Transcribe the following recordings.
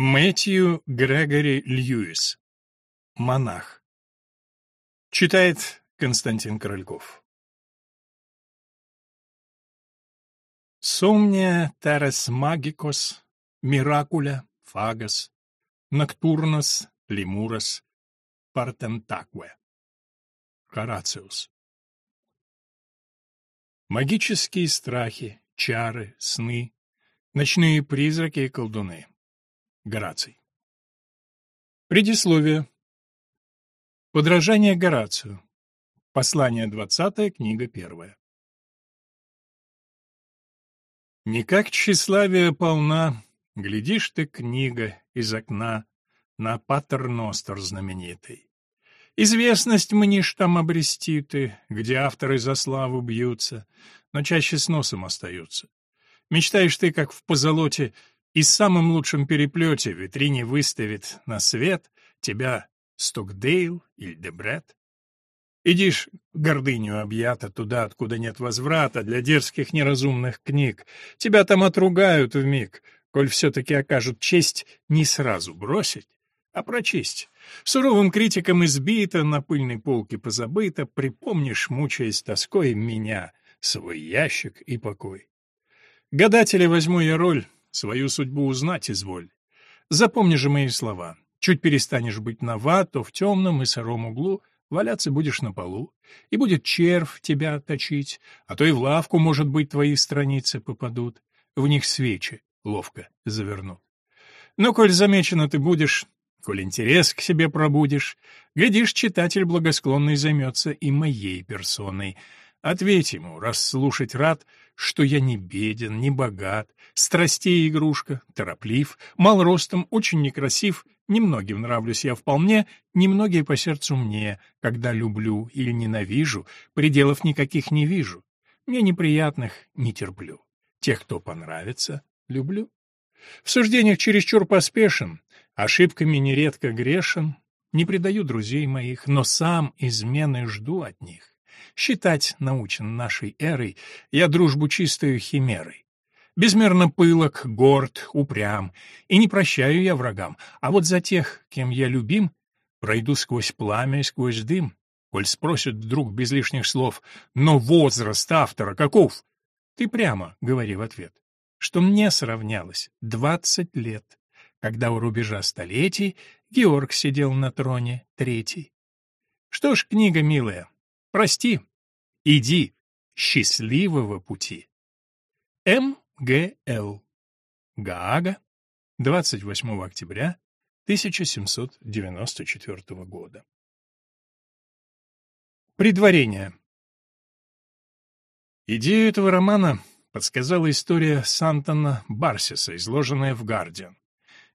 Мэтью Грегори Льюис. Монах. Читает Константин Корольков. Сомния терес магикос, миракуля, фагас, ноктурнос, лемурос, партентакве. Хорациус. Магические страхи, чары, сны, ночные призраки и колдуны. Гораций. Предисловие. Подражание Горацию. Послание 20, книга 1. Не как тщеславие полна, глядишь ты, книга, из окна, на патерностер знаменитый. Известность мнишь там обрести ты, где авторы за славу бьются, но чаще с носом остаются. Мечтаешь ты, как в позолоте, и самым лучшим переплете в витрине выставит на свет тебя Стокдейл или Дебрет. Идишь, гордыню объята, туда, откуда нет возврата для дерзких неразумных книг. Тебя там отругают вмиг, коль все-таки окажут честь не сразу бросить, а прочесть. Суровым критикам избито, на пыльной полке позабыто, припомнишь, мучаясь тоской, меня, свой ящик и покой. Гадателя возьму я роль, Свою судьбу узнать изволь. Запомни же мои слова. Чуть перестанешь быть нова, то в темном и сыром углу валяться будешь на полу, и будет червь тебя точить, а то и в лавку, может быть, твои страницы попадут. В них свечи ловко завернут. Но коль замечено ты будешь, коль интерес к себе пробудешь, глядишь, читатель благосклонный займется и моей персоной — Ответь ему, раз слушать рад, что я не беден, не богат, страстей игрушка, тороплив, мал ростом, очень некрасив, немногим нравлюсь я вполне, немногие по сердцу мне, когда люблю или ненавижу, пределов никаких не вижу. Мне неприятных не терплю. Тех, кто понравится, люблю. В суждениях чересчур поспешен, ошибками нередко грешен, не предаю друзей моих, но сам измены жду от них. Считать научен нашей эрой, я дружбу чистую химерой. Безмерно пылок, горд, упрям, и не прощаю я врагам, а вот за тех, кем я любим, пройду сквозь пламя и сквозь дым. Коль спросят вдруг без лишних слов, но возраст автора каков? Ты прямо говори в ответ, что мне сравнялось двадцать лет, когда у рубежа столетий Георг сидел на троне третий. Что ж, книга милая, Прости. Иди. Счастливого пути. М.Г.Л. Гаага. 28 октября 1794 года. Предварение. Идею этого романа подсказала история Сантона Барсиса, изложенная в «Гардиан».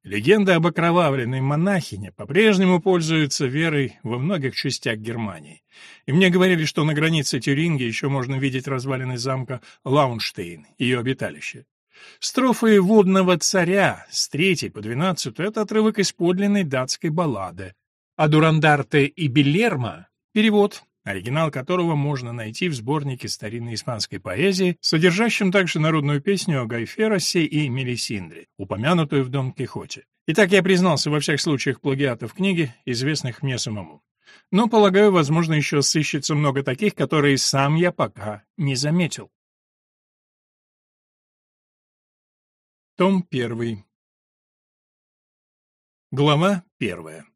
Легенда об окровавленной монахине по-прежнему пользуется верой во многих частях Германии. И мне говорили, что на границе Тюринги еще можно видеть развалины замка Лаунштейн, ее обиталище. Строфы «Водного царя» с третьей по двенадцатую — это отрывок из подлинной датской баллады. А «Дурандарте» и «Белермо» — перевод оригинал которого можно найти в сборнике старинной испанской поэзии, содержащем также народную песню о Гайферосе и Мелисиндре, упомянутую в Дон Кихоте. Итак, я признался во всех случаях плагиата в книге, известных мне самому. Но, полагаю, возможно, еще сыщется много таких, которые сам я пока не заметил. Том 1. Глава 1.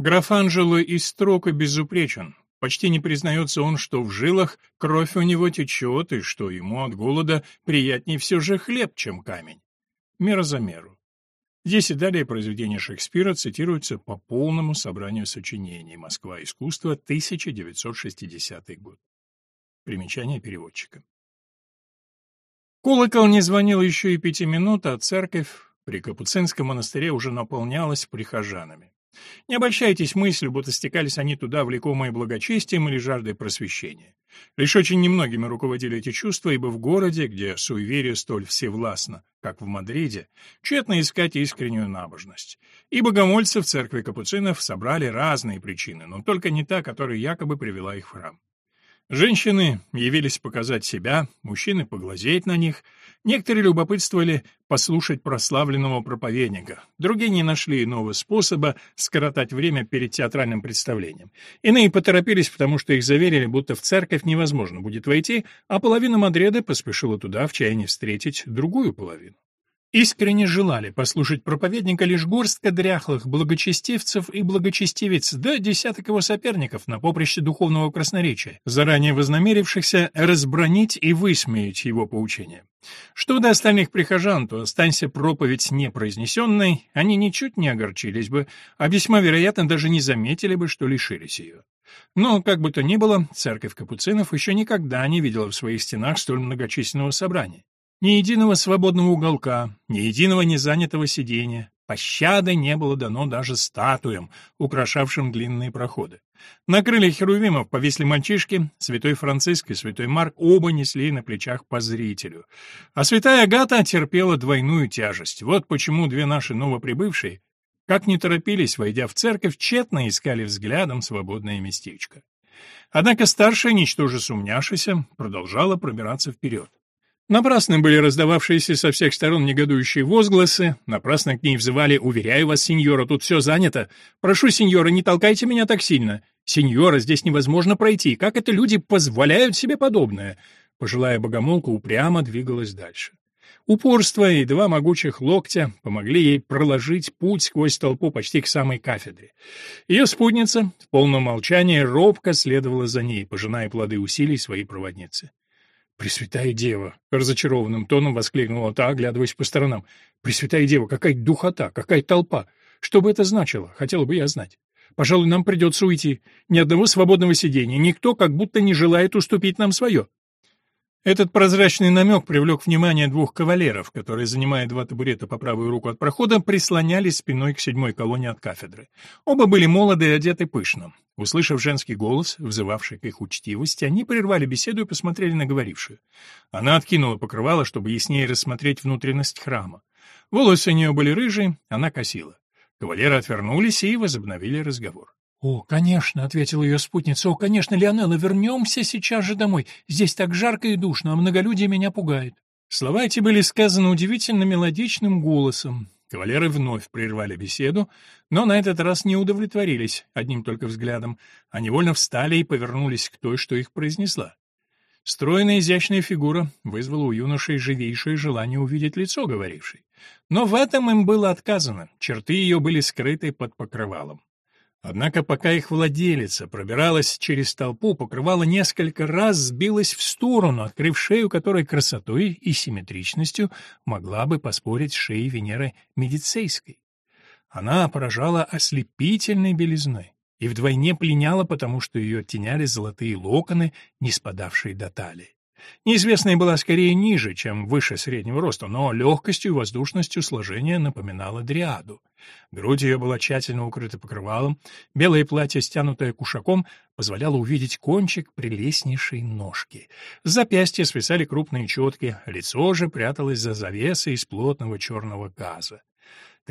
Граф Анжело из строка безупречен. Почти не признается он, что в жилах кровь у него течет, и что ему от голода приятнее все же хлеб, чем камень. Мера за меру. Здесь и далее произведения Шекспира цитируются по полному собранию сочинений «Москва. Искусство. 1960 год». Примечание переводчика. Колокол не звонил еще и пяти минут, а церковь при Капуцинском монастыре уже наполнялась прихожанами. Не обольщайтесь мыслью, будто стекались они туда, влекомые благочестием или жаждой просвещения. Лишь очень немногими руководили эти чувства, ибо в городе, где суеверие столь всевластно, как в Мадриде, тщетно искать искреннюю набожность. И богомольцы в церкви капуцинов собрали разные причины, но только не та, которая якобы привела их в храм. Женщины явились показать себя, мужчины поглазеть на них, Некоторые любопытствовали послушать прославленного проповедника, другие не нашли иного способа скоротать время перед театральным представлением. Иные поторопились, потому что их заверили, будто в церковь невозможно будет войти, а половина Мадреда поспешила туда в чаянии встретить другую половину. Искренне желали послушать проповедника лишь горстка дряхлых благочестивцев и благочестивец, да десяток его соперников на поприще духовного красноречия, заранее вознамерившихся разбронить и высмеять его поучение. Что до остальных прихожан, то останься проповедь непроизнесенной, они ничуть не огорчились бы, а весьма вероятно даже не заметили бы, что лишились ее. Но, как бы то ни было, церковь капуцинов еще никогда не видела в своих стенах столь многочисленного собрания. Ни единого свободного уголка, ни единого незанятого сидения. Пощады не было дано даже статуям, украшавшим длинные проходы. На крыльях херувимов повисли мальчишки, святой Франциск и святой Марк оба несли на плечах по зрителю. А святая Агата терпела двойную тяжесть. Вот почему две наши новоприбывшие, как не торопились, войдя в церковь, тщетно искали взглядом свободное местечко. Однако старшая, ничтоже сумняшися, продолжала пробираться вперед. Напрасно были раздававшиеся со всех сторон негодующие возгласы, напрасно к ней взывали «Уверяю вас, сеньора, тут все занято. Прошу, сеньора, не толкайте меня так сильно. Сеньора, здесь невозможно пройти. Как это люди позволяют себе подобное?» Пожилая богомолка упрямо двигалась дальше. Упорство и два могучих локтя помогли ей проложить путь сквозь толпу почти к самой кафедре. Ее спутница в полном молчании робко следовала за ней, пожиная плоды усилий своей проводницы. «Пресвятая Дева!» — разочарованным тоном воскликнула та, оглядываясь по сторонам. «Пресвятая Дева, какая духота, какая толпа! Что бы это значило? Хотела бы я знать. Пожалуй, нам придется уйти. Ни одного свободного сидения, никто как будто не желает уступить нам свое». Этот прозрачный намек привлек внимание двух кавалеров, которые, занимая два табурета по правую руку от прохода, прислонялись спиной к седьмой колонне от кафедры. Оба были молоды и одеты пышно. Услышав женский голос, взывавший к их учтивости, они прервали беседу и посмотрели на говорившую. Она откинула покрывало, чтобы яснее рассмотреть внутренность храма. Волосы у нее были рыжие, она косила. Кавалеры отвернулись и возобновили разговор. «О, конечно», — ответила ее спутница, — «о, конечно, Леонелла, вернемся сейчас же домой. Здесь так жарко и душно, а многолюдие меня пугает». Слова эти были сказаны удивительно мелодичным голосом. Кавалеры вновь прервали беседу, но на этот раз не удовлетворились одним только взглядом, а невольно встали и повернулись к той, что их произнесла. Стройная изящная фигура вызвала у юношей живейшее желание увидеть лицо говорившей. Но в этом им было отказано, черты ее были скрыты под покрывалом. Однако пока их владелица пробиралась через толпу, покрывало несколько раз сбилось в сторону, открыв шею, которой красотой и симметричностью могла бы поспорить с Венеры Медицейской. Она поражала ослепительной белизной и вдвойне пленяла, потому что ее оттеняли золотые локоны, не спадавшие до талии. Неизвестная была скорее ниже, чем выше среднего роста, но легкостью и воздушностью сложения напоминала дриаду. Грудь ее была тщательно укрыта покрывалом, белое платье, стянутое кушаком, позволяло увидеть кончик прелестнейшей ножки. С запястья свисали крупные четки, лицо же пряталось за завесой из плотного черного газа.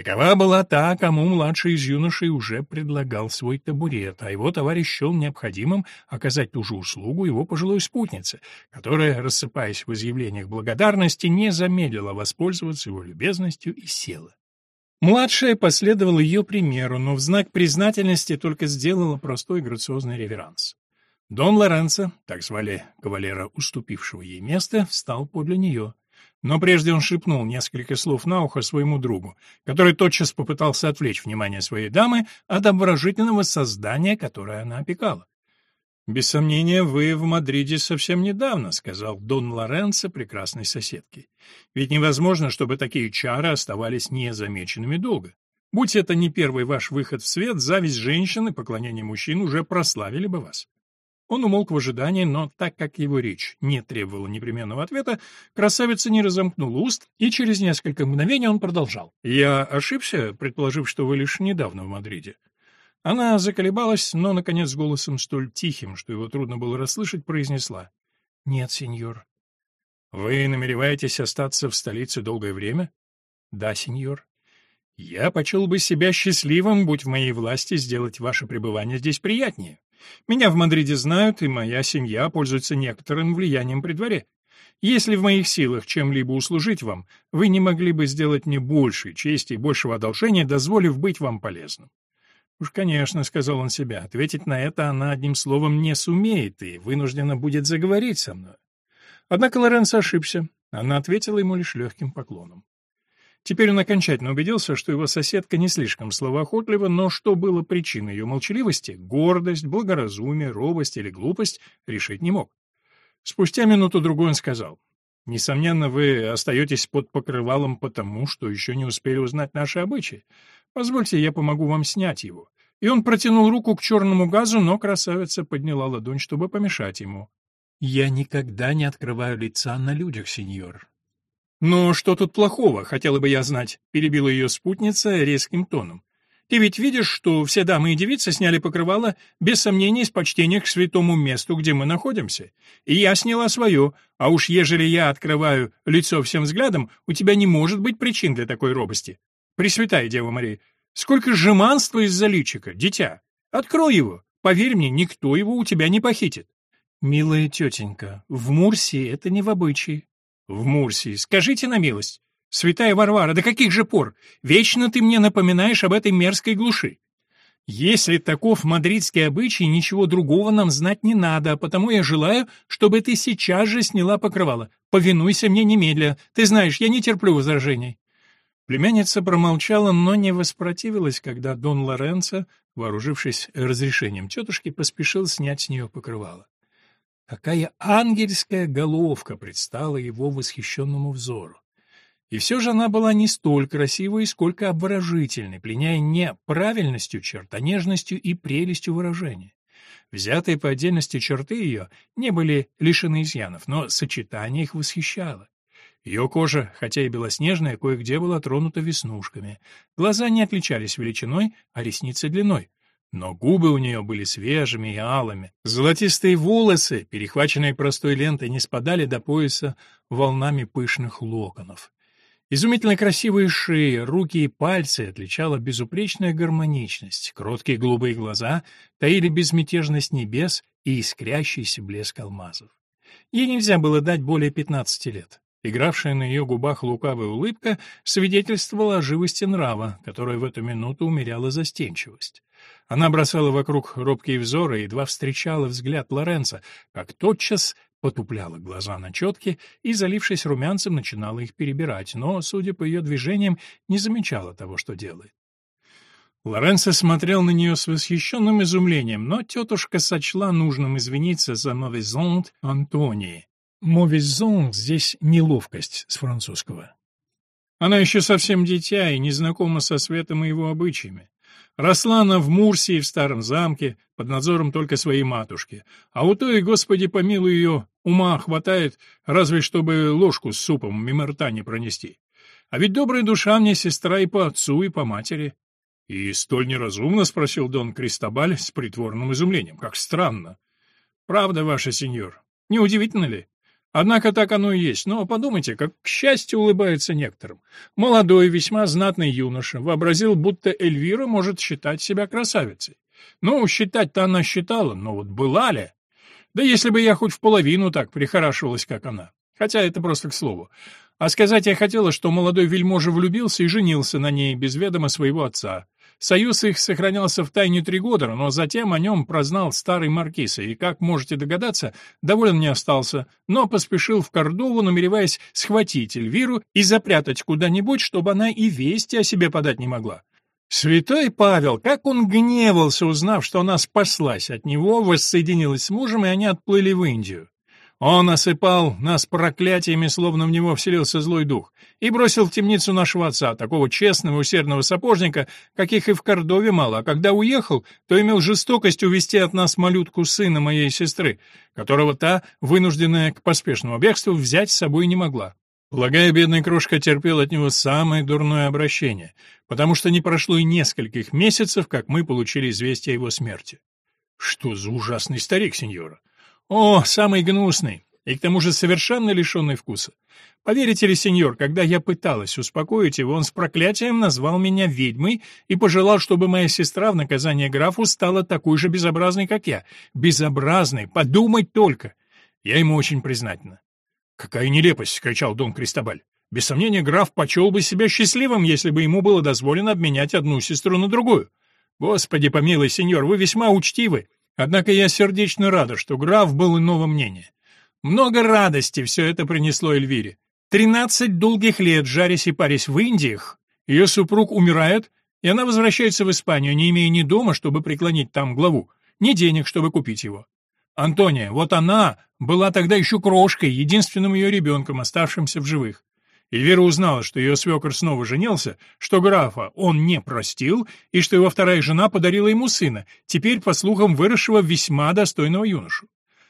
Такова была та, кому младший из юношей уже предлагал свой табурет, а его товарищ счел необходимым оказать ту же услугу его пожилой спутнице, которая, рассыпаясь в изъявлениях благодарности, не замедлила воспользоваться его любезностью и села. Младшая последовала ее примеру, но в знак признательности только сделала простой грациозный реверанс. Дон Лоренцо, так звали кавалера, уступившего ей место, встал подле нее. Но прежде он шепнул несколько слов на ухо своему другу, который тотчас попытался отвлечь внимание своей дамы от обворожительного создания, которое она опекала. «Без сомнения, вы в Мадриде совсем недавно», — сказал Дон Лоренцо прекрасной соседке. «Ведь невозможно, чтобы такие чары оставались незамеченными долго. Будь это не первый ваш выход в свет, зависть женщин и поклонение мужчин уже прославили бы вас». Он умолк в ожидании, но так как его речь не требовала непременного ответа, красавица не разомкнула уст, и через несколько мгновений он продолжал. «Я ошибся, предположив, что вы лишь недавно в Мадриде?» Она заколебалась, но, наконец, голосом столь тихим, что его трудно было расслышать, произнесла. «Нет, сеньор». «Вы намереваетесь остаться в столице долгое время?» «Да, сеньор». «Я почел бы себя счастливым, будь в моей власти, сделать ваше пребывание здесь приятнее. Меня в Мадриде знают, и моя семья пользуется некоторым влиянием при дворе. Если в моих силах чем-либо услужить вам, вы не могли бы сделать мне большей чести и большего одолжения, дозволив быть вам полезным. «Уж, конечно», — сказал он себе, — «ответить на это она одним словом не сумеет и вынуждена будет заговорить со мной». Однако Лоренцо ошибся. Она ответила ему лишь легким поклоном. Теперь он окончательно убедился, что его соседка не слишком словоохотлива, но что было причиной ее молчаливости — гордость, благоразумие, робость или глупость — решить не мог. Спустя минуту-другую он сказал, «Несомненно, вы остаетесь под покрывалом потому, что еще не успели узнать наши обычаи. Позвольте, я помогу вам снять его». И он протянул руку к черному газу, но красавица подняла ладонь, чтобы помешать ему. «Я никогда не открываю лица на людях, сеньор». «Но что тут плохого, хотела бы я знать», — перебила ее спутница резким тоном. «Ты ведь видишь, что все дамы и девицы сняли покрывало, без сомнения, из почтения к святому месту, где мы находимся. И я сняла свое, а уж ежели я открываю лицо всем взглядом, у тебя не может быть причин для такой робости. Пресвятая Дева Мария, сколько жеманства из-за личика, дитя! Открой его, поверь мне, никто его у тебя не похитит». «Милая тетенька, в Мурсии это не в обычае. В Мурсии. Скажите на милость. Святая Варвара, до каких же пор? Вечно ты мне напоминаешь об этой мерзкой глуши. Если таков мадридский обычай, ничего другого нам знать не надо, а потому я желаю, чтобы ты сейчас же сняла покрывало. Повинуйся мне немедля. Ты знаешь, я не терплю возражений. Племянница промолчала, но не воспротивилась, когда Дон Лоренцо, вооружившись разрешением тетушки, поспешил снять с нее покрывало. Какая ангельская головка предстала его восхищенному взору. И все же она была не столь красивой, сколько обворожительной, пленяя не правильностью черт, а нежностью и прелестью выражения. Взятые по отдельности черты ее не были лишены изъянов, но сочетание их восхищало. Ее кожа, хотя и белоснежная, кое-где была тронута веснушками. Глаза не отличались величиной, а ресницы длиной. Но губы у нее были свежими и алыми. Золотистые волосы, перехваченные простой лентой, не спадали до пояса волнами пышных локонов. Изумительно красивые шеи, руки и пальцы отличала безупречная гармоничность. Кроткие голубые глаза таили безмятежность небес и искрящийся блеск алмазов. Ей нельзя было дать более пятнадцати лет. Игравшая на ее губах лукавая улыбка свидетельствовала о живости нрава, которая в эту минуту умеряла застенчивость. Она бросала вокруг робкие взоры едва встречала взгляд Лоренца, как тотчас потупляла глаза на четки и, залившись румянцем, начинала их перебирать, но, судя по ее движениям, не замечала того, что делает. Лоренцо смотрел на нее с восхищенным изумлением, но тетушка сочла нужным извиниться за «мовезонт» Антонии. «Мовезонт» здесь неловкость с французского. Она еще совсем дитя и не знакома со светом и его обычаями. Росла она в Мурсии, в старом замке, под надзором только своей матушки. А у той, Господи, помилуй ее, ума хватает, разве чтобы ложку с супом мимо рта не пронести. А ведь добрая душа мне сестра и по отцу, и по матери. — И столь неразумно? — спросил Дон Кристобаль с притворным изумлением. — Как странно. — Правда, ваша сеньор. Неудивительно ли? Однако так оно и есть. Но подумайте, как к счастью улыбается некоторым. Молодой, весьма знатный юноша вообразил, будто Эльвира может считать себя красавицей. Ну, считать-то она считала, но вот была ли? Да если бы я хоть в половину так прихорашивалась, как она. Хотя это просто к слову. А сказать я хотела, что молодой вельможа влюбился и женился на ней без ведома своего отца. Союз их сохранялся в тайне три года, но затем о нем прознал старый маркиз, и, как можете догадаться, доволен не остался, но поспешил в Кордову, намереваясь схватить Эльвиру и запрятать куда-нибудь, чтобы она и вести о себе подать не могла. Святой Павел, как он гневался, узнав, что она спаслась от него, воссоединилась с мужем, и они отплыли в Индию. Он осыпал нас проклятиями, словно в него вселился злой дух, и бросил в темницу нашего отца, такого честного и усердного сапожника, каких и в Кордове мало, а когда уехал, то имел жестокость увести от нас малютку сына моей сестры, которого та, вынужденная к поспешному бегству, взять с собой не могла. Полагаю, бедный крошка терпел от него самое дурное обращение, потому что не прошло и нескольких месяцев, как мы получили известие о его смерти. Что за ужасный старик, сеньора? О, самый гнусный, и к тому же совершенно лишенный вкуса. Поверите ли, сеньор, когда я пыталась успокоить его, он с проклятием назвал меня ведьмой и пожелал, чтобы моя сестра в наказание графу стала такой же безобразной, как я. Безобразной, подумать только. Я ему очень признательна. «Какая нелепость!» — кричал Дон Кристобаль. «Без сомнения, граф почел бы себя счастливым, если бы ему было дозволено обменять одну сестру на другую. Господи помилуй, сеньор, вы весьма учтивы. Однако я сердечно рада, что граф был иного мнения. Много радости все это принесло Эльвире. Тринадцать долгих лет, жарясь и парясь в Индиях, ее супруг умирает, и она возвращается в Испанию, не имея ни дома, чтобы преклонить там главу, ни денег, чтобы купить его. Антония, вот она была тогда еще крошкой, единственным ее ребенком, оставшимся в живых. Эльвира узнала, что ее свекор снова женился, что графа он не простил, и что его вторая жена подарила ему сына, теперь, по слухам, выросшего весьма достойного юношу.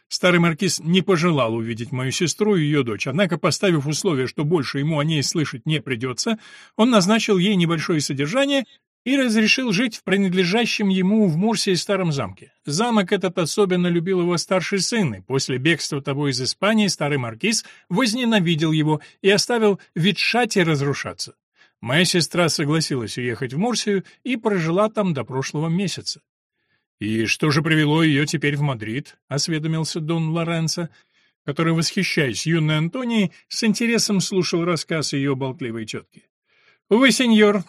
Старый маркиз не пожелал увидеть мою сестру и ее дочь, однако, поставив условие, что больше ему о ней слышать не придется, он назначил ей небольшое содержание и разрешил жить в принадлежащем ему в Мурсии старом замке. Замок этот особенно любил его старший сын, и после бегства того из Испании старый маркиз возненавидел его и оставил ветшать и разрушаться. Моя сестра согласилась уехать в Мурсию и прожила там до прошлого месяца. «И что же привело ее теперь в Мадрид?» — осведомился Дон Лоренцо, который, восхищаясь юной Антонией, с интересом слушал рассказ ее болтливой тетки. «Увы, сеньор,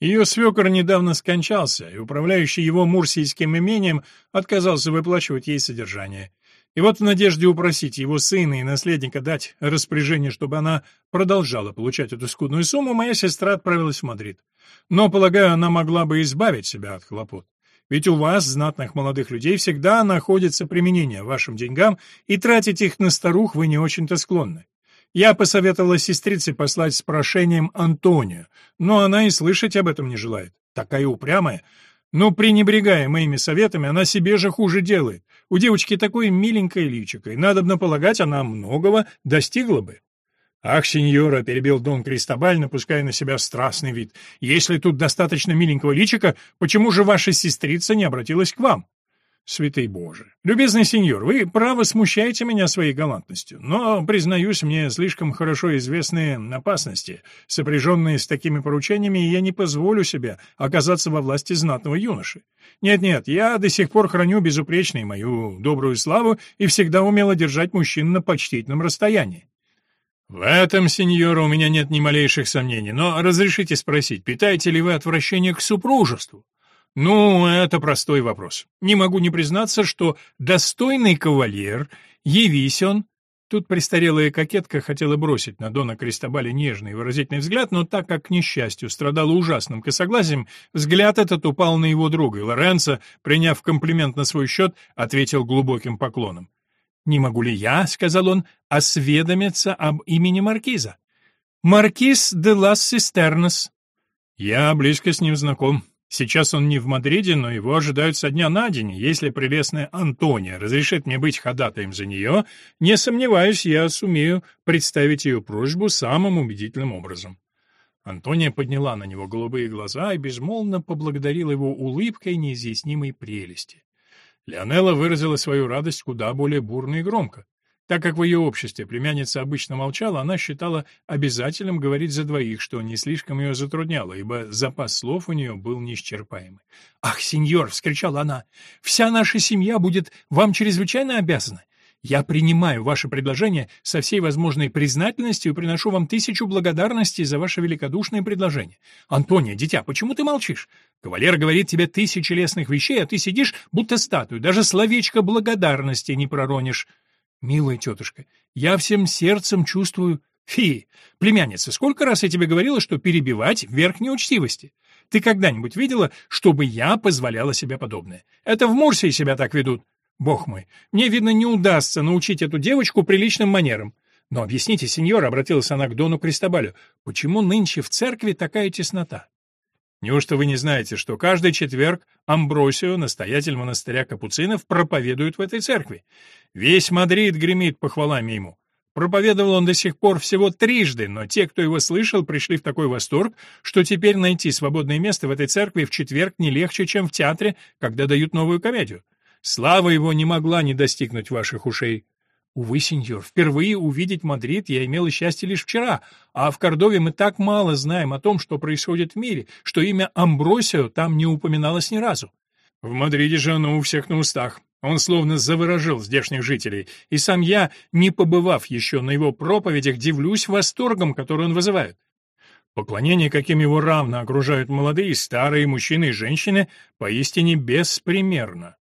ее свекор недавно скончался, и управляющий его мурсийским имением отказался выплачивать ей содержание. И вот в надежде упросить его сына и наследника дать распоряжение, чтобы она продолжала получать эту скудную сумму, моя сестра отправилась в Мадрид. Но, полагаю, она могла бы избавить себя от хлопот. Ведь у вас, знатных молодых людей, всегда находится применение вашим деньгам, и тратить их на старух вы не очень-то склонны. Я посоветовала сестрице послать с прошением Антонию, но она и слышать об этом не желает. Такая упрямая. Но, пренебрегая моими советами, она себе же хуже делает. У девочки такое миленькое личико, и, надобно полагать, она многого достигла бы. «Ах, сеньора!» — перебил Дон Кристобаль, напуская на себя страстный вид. «Если тут достаточно миленького личика, почему же ваша сестрица не обратилась к вам?» Святый Боже! Любезный сеньор, вы, право, смущаете меня своей галантностью, но, признаюсь, мне слишком хорошо известны опасности, сопряженные с такими поручениями, и я не позволю себе оказаться во власти знатного юноши. Нет-нет, я до сих пор храню безупречной мою добрую славу и всегда умела держать мужчин на почтительном расстоянии. В этом, сеньора, у меня нет ни малейших сомнений, но разрешите спросить, питаете ли вы отвращение к супружеству? Ну, это простой вопрос. Не могу не признаться, что достойный кавалер, явись он... Тут престарелая кокетка хотела бросить на Дона Кристобаля нежный и выразительный взгляд, но так как, к несчастью, страдала ужасным косоглазием, взгляд этот упал на его друга, и Лоренцо, приняв комплимент на свой счет, ответил глубоким поклоном. «Не могу ли я, — сказал он, — осведомиться об имени маркиза?» «Маркиз де лас Систернес». «Я близко с ним знаком. Сейчас он не в Мадриде, но его ожидают со дня на день. Если прелестная Антония разрешит мне быть ходатаем за нее, не сомневаюсь, я сумею представить ее просьбу самым убедительным образом». Антония подняла на него голубые глаза и безмолвно поблагодарила его улыбкой неизъяснимой прелести. Леонелла выразила свою радость куда более бурно и громко. Так как в ее обществе племянница обычно молчала, она считала обязательным говорить за двоих, что не слишком ее затрудняло, ибо запас слов у нее был неисчерпаемый. «Ах, сеньор!» — вскричала она. «Вся наша семья будет вам чрезвычайно обязана. Я принимаю ваше предложение со всей возможной признательностью и приношу вам тысячу благодарностей за ваше великодушное предложение. Антония, дитя, почему ты молчишь? Кавалер говорит тебе тысячи лестных вещей, а ты сидишь, будто статую, даже словечко благодарности не проронишь. Милая тетушка, я всем сердцем чувствую... Фи, племянница, сколько раз я тебе говорила, что перебивать — верх неучтивости? Ты когда-нибудь видела, чтобы я позволяла себе подобное? Это в Мурсии себя так ведут. Бог мой, мне, видно, не удастся научить эту девочку приличным манерам. Но объясните, сеньор, — обратилась она к Дону Кристобалю, — почему нынче в церкви такая теснота? Неужто вы не знаете, что каждый четверг Амбросио, настоятель монастыря капуцинов, проповедует в этой церкви? Весь Мадрид гремит похвалами ему. Проповедовал он до сих пор всего трижды, но те, кто его слышал, пришли в такой восторг, что теперь найти свободное место в этой церкви в четверг не легче, чем в театре, когда дают новую комедию. Слава его не могла не достигнуть ваших ушей. Увы, сеньор, впервые увидеть Мадрид я имел счастье лишь вчера, а в Кордове мы так мало знаем о том, что происходит в мире, что имя Амбросио там не упоминалось ни разу. В Мадриде же оно у всех на устах. Он словно заворожил здешних жителей, и сам я, не побывав еще на его проповедях, дивлюсь восторгом, который он вызывает. Поклонение, каким его равно окружают молодые, старые мужчины и женщины, поистине беспримерно.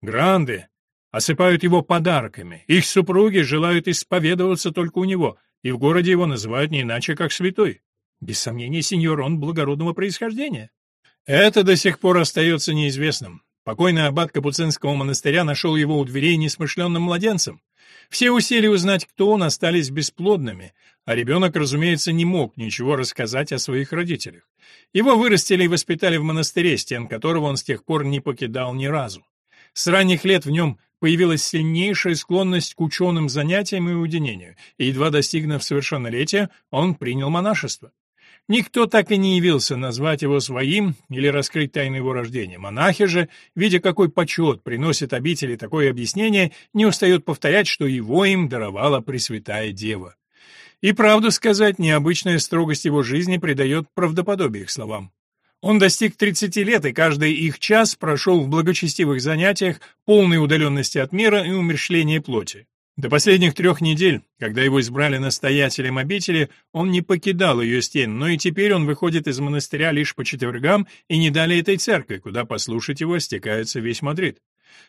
Гранды осыпают его подарками, их супруги желают исповедоваться только у него, и в городе его называют не иначе, как святой. Без сомнения, сеньор, он благородного происхождения. Это до сих пор остается неизвестным. Покойный аббат Капуцинского монастыря нашел его у дверей несмышленным младенцем. Все усилия узнать, кто он, остались бесплодными, а ребенок, разумеется, не мог ничего рассказать о своих родителях. Его вырастили и воспитали в монастыре, стен которого он с тех пор не покидал ни разу. С ранних лет в нем появилась сильнейшая склонность к ученым занятиям и уединению, и, едва достигнув совершеннолетия, он принял монашество. Никто так и не явился назвать его своим или раскрыть тайну его рождения. Монахи же, видя, какой почет приносит обители такое объяснение, не устают повторять, что его им даровала Пресвятая Дева. И правду сказать, необычная строгость его жизни придает правдоподобие их словам. Он достиг 30 лет, и каждый их час прошел в благочестивых занятиях, полной удаленности от мира и умерщвления плоти. До последних трех недель, когда его избрали настоятелем обители, он не покидал ее стен, но и теперь он выходит из монастыря лишь по четвергам и не далее этой церкви, куда послушать его стекается весь Мадрид.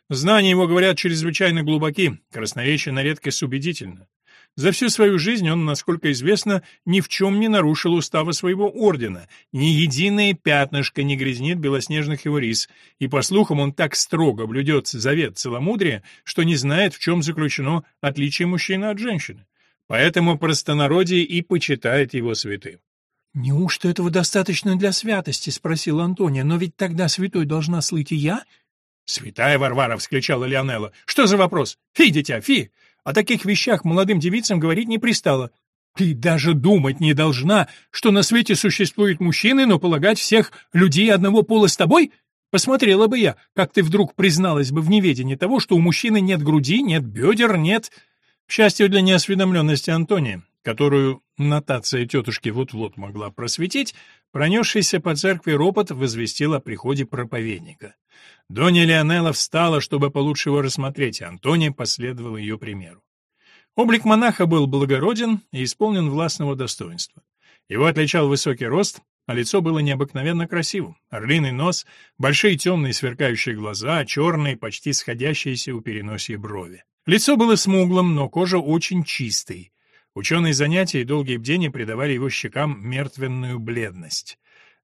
Знания его, говорят, чрезвычайно глубоки, красноречие на редкость убедительно. За всю свою жизнь он, насколько известно, ни в чем не нарушил устава своего ордена, ни единое пятнышко не грязнит белоснежных его рис, и, по слухам, он так строго блюдет завет целомудрия, что не знает, в чем заключено отличие мужчины от женщины. Поэтому простонародье и почитает его святым. «Неужто этого достаточно для святости?» — спросила Антония. «Но ведь тогда святой должна слыть и я?» «Святая Варвара!» — вскричала Леонелла. «Что за вопрос? Фи, дитя, фи! О таких вещах молодым девицам говорить не пристало. Ты даже думать не должна, что на свете существуют мужчины, но полагать всех людей одного пола с тобой? Посмотрела бы я, как ты вдруг призналась бы в неведении того, что у мужчины нет груди, нет бедер, нет... К счастью для неосведомленности Антония, которую нотация тетушки вот-вот могла просветить, пронесшийся по церкви ропот возвестил о приходе проповедника. Донья Леонелла встала, чтобы получше его рассмотреть, и Антония последовал ее примеру. Облик монаха был благороден и исполнен властного достоинства. Его отличал высокий рост, а лицо было необыкновенно красивым. Орлиный нос, большие темные сверкающие глаза, черные, почти сходящиеся у переносия брови. Лицо было смуглым, но кожа очень чистой. Ученые занятия и долгие бдения придавали его щекам мертвенную бледность.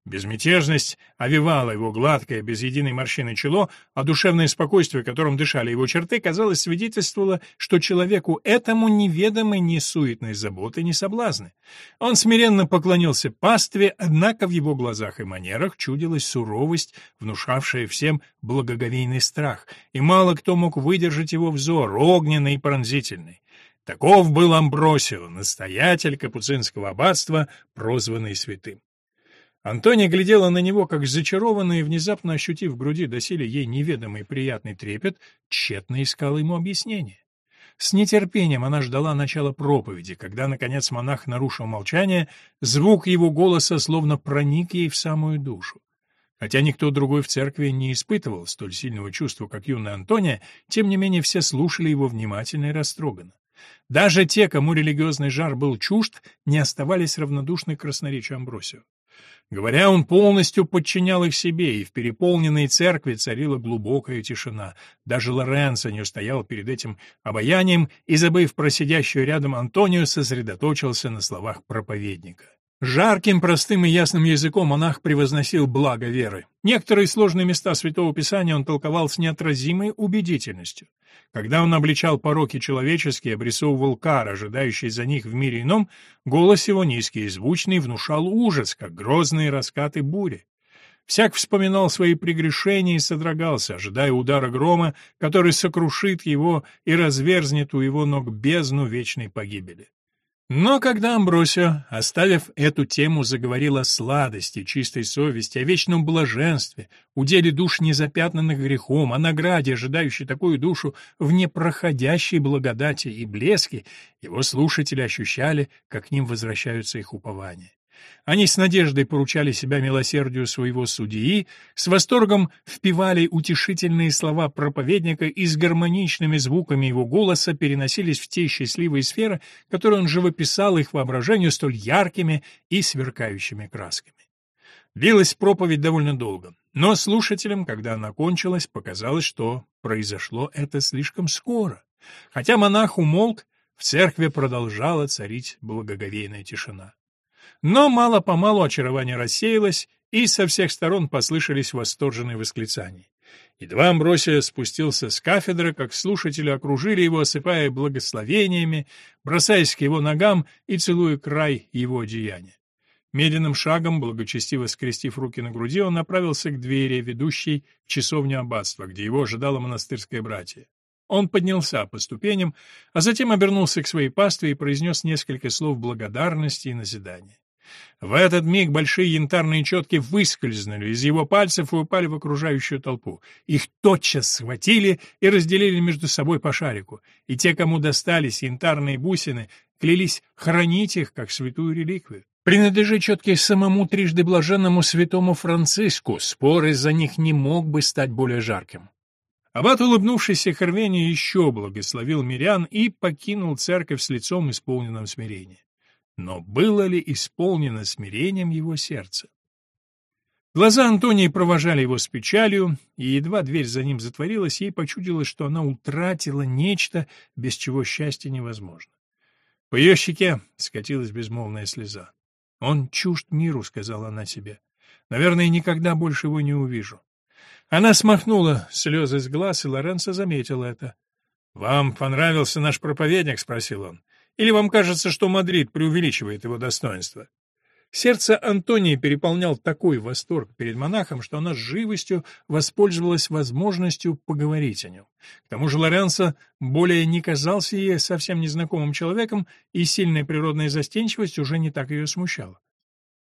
Безмятежность овивала его гладкое, без единой морщины чело, а душевное спокойствие, которым дышали его черты, казалось, свидетельствовало, что человеку этому неведомы ни суетной заботы, ни соблазны. Он смиренно поклонился пастве, однако в его глазах и манерах чудилась суровость, внушавшая всем благоговейный страх, и мало кто мог выдержать его взор, огненный и пронзительный. Таков был Амбросио, настоятель капуцинского аббатства, прозванный святым. Антония глядела на него, как зачарованная, и, внезапно ощутив в груди доселе ей неведомый приятный трепет, тщетно искала ему объяснение. С нетерпением она ждала начала проповеди, когда, наконец, монах нарушил молчание, звук его голоса словно проник ей в самую душу. Хотя никто другой в церкви не испытывал столь сильного чувства, как юная Антония, тем не менее все слушали его внимательно и растроганно. Даже те, кому религиозный жар был чужд, не оставались равнодушны к красноречию Амбросио. Говоря, он полностью подчинял их себе, и в переполненной церкви царила глубокая тишина. Даже Лоренцо не устоял перед этим обаянием и, забыв про сидящую рядом Антонию, сосредоточился на словах проповедника. Жарким, простым и ясным языком монах превозносил благо веры. Некоторые сложные места Святого Писания он толковал с неотразимой убедительностью. Когда он обличал пороки человеческие, обрисовывал кар, ожидающий за них в мире ином, голос его низкий и звучный внушал ужас, как грозные раскаты бури. Всяк вспоминал свои прегрешения и содрогался, ожидая удара грома, который сокрушит его и разверзнет у его ног бездну вечной погибели. Но когда Амбросио, оставив эту тему, заговорил о сладости, чистой совести, о вечном блаженстве, уделе душ незапятнанных грехом, о награде, ожидающей такую душу в непроходящей благодати и блеске, его слушатели ощущали, как к ним возвращаются их упования. Они с надеждой поручали себя милосердию своего судьи, с восторгом впивали утешительные слова проповедника и с гармоничными звуками его голоса переносились в те счастливые сферы, которые он живописал их воображению столь яркими и сверкающими красками. Длилась проповедь довольно долго, но слушателям, когда она кончилась, показалось, что произошло это слишком скоро. Хотя монах умолк, в церкви продолжала царить благоговейная тишина. Но мало-помалу очарование рассеялось, и со всех сторон послышались восторженные восклицания. Едва Амбросия спустился с кафедры, как слушатели окружили его, осыпая благословениями, бросаясь к его ногам и целуя край его одеяния. Медленным шагом, благочестиво скрестив руки на груди, он направился к двери, ведущей в часовню аббатства, где его ожидало монастырское братье. Он поднялся по ступеням, а затем обернулся к своей пастве и произнес несколько слов благодарности и назидания. В этот миг большие янтарные четки выскользнули из его пальцев и упали в окружающую толпу. Их тотчас схватили и разделили между собой по шарику, и те, кому достались янтарные бусины, клялись хранить их как святую реликвию. Принадлежит четки самому трижды блаженному святому Франциску, спор из-за них не мог бы стать более жарким. Аббат, улыбнувшийся Хорвене, еще благословил мирян и покинул церковь с лицом исполненным смирения. Но было ли исполнено смирением его сердце? Глаза Антонии провожали его с печалью, и едва дверь за ним затворилась, ей почудилось, что она утратила нечто, без чего счастье невозможно. По ее щеке скатилась безмолвная слеза. «Он чужд миру», — сказала она себе. «Наверное, никогда больше его не увижу». Она смахнула слезы с глаз, и Лоренцо заметил это. «Вам понравился наш проповедник?» — спросил он. Или вам кажется, что Мадрид преувеличивает его достоинство? Сердце Антонии переполнял такой восторг перед монахом, что она с живостью воспользовалась возможностью поговорить о нем. К тому же Лоренцо более не казался ей совсем незнакомым человеком, и сильная природная застенчивость уже не так ее смущала.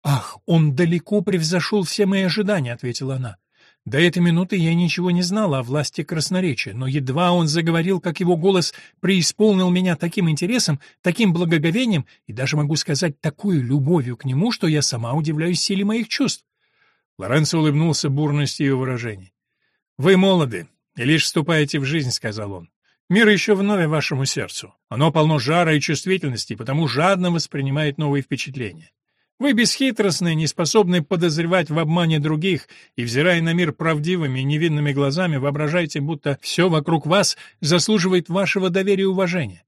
«Ах, он далеко превзошел все мои ожидания», — ответила она. До этой минуты я ничего не знала о власти красноречия, но едва он заговорил, как его голос преисполнил меня таким интересом, таким благоговением и даже, могу сказать, такой любовью к нему, что я сама удивляюсь силе моих чувств. Лоренцо улыбнулся бурностью ее выражений. «Вы молоды и лишь вступаете в жизнь», — сказал он. «Мир еще вновь вашему сердцу. Оно полно жара и чувствительности, потому жадно воспринимает новые впечатления. Вы бесхитростны, не способны подозревать в обмане других, и, взирая на мир правдивыми и невинными глазами, воображаете, будто все вокруг вас заслуживает вашего доверия и уважения.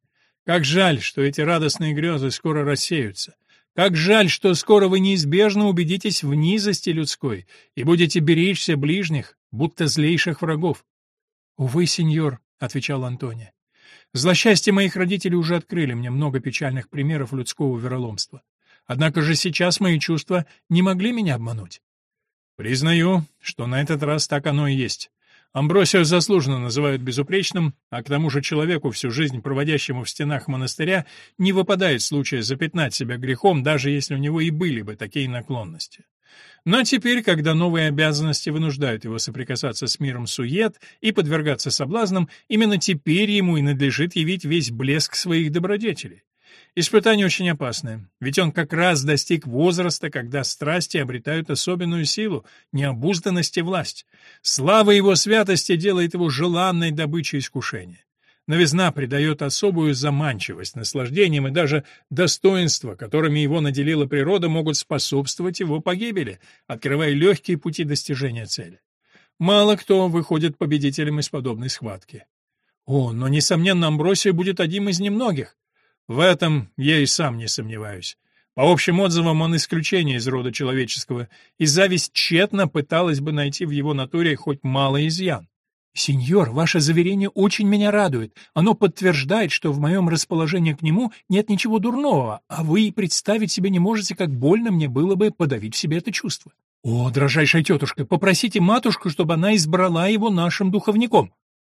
Как жаль, что эти радостные грезы скоро рассеются. Как жаль, что скоро вы неизбежно убедитесь в низости людской и будете беречься ближних, будто злейших врагов. — Увы, сеньор, — отвечал Антония. — Злосчастье моих родителей уже открыли мне много печальных примеров людского вероломства. Однако же сейчас мои чувства не могли меня обмануть. Признаю, что на этот раз так оно и есть. Амбросио заслуженно называют безупречным, а к тому же человеку, всю жизнь проводящему в стенах монастыря, не выпадает случая запятнать себя грехом, даже если у него и были бы такие наклонности. Но теперь, когда новые обязанности вынуждают его соприкасаться с миром сует и подвергаться соблазнам, именно теперь ему и надлежит явить весь блеск своих добродетелей. Испытание очень опасное, ведь он как раз достиг возраста, когда страсти обретают особенную силу, необузданность и власть. Слава его святости делает его желанной добычей искушения. Новизна придает особую заманчивость наслаждениям, и даже достоинства, которыми его наделила природа, могут способствовать его погибели, открывая легкие пути достижения цели. Мало кто выходит победителем из подобной схватки. О, но, несомненно, Амбросия будет одним из немногих. В этом я и сам не сомневаюсь. По общим отзывам, он исключение из рода человеческого, и зависть тщетно пыталась бы найти в его натуре хоть малый изъян. «Сеньор, ваше заверение очень меня радует. Оно подтверждает, что в моем расположении к нему нет ничего дурного, а вы и представить себе не можете, как больно мне было бы подавить в себе это чувство. О, дрожайшая тетушка, попросите матушку, чтобы она избрала его нашим духовником».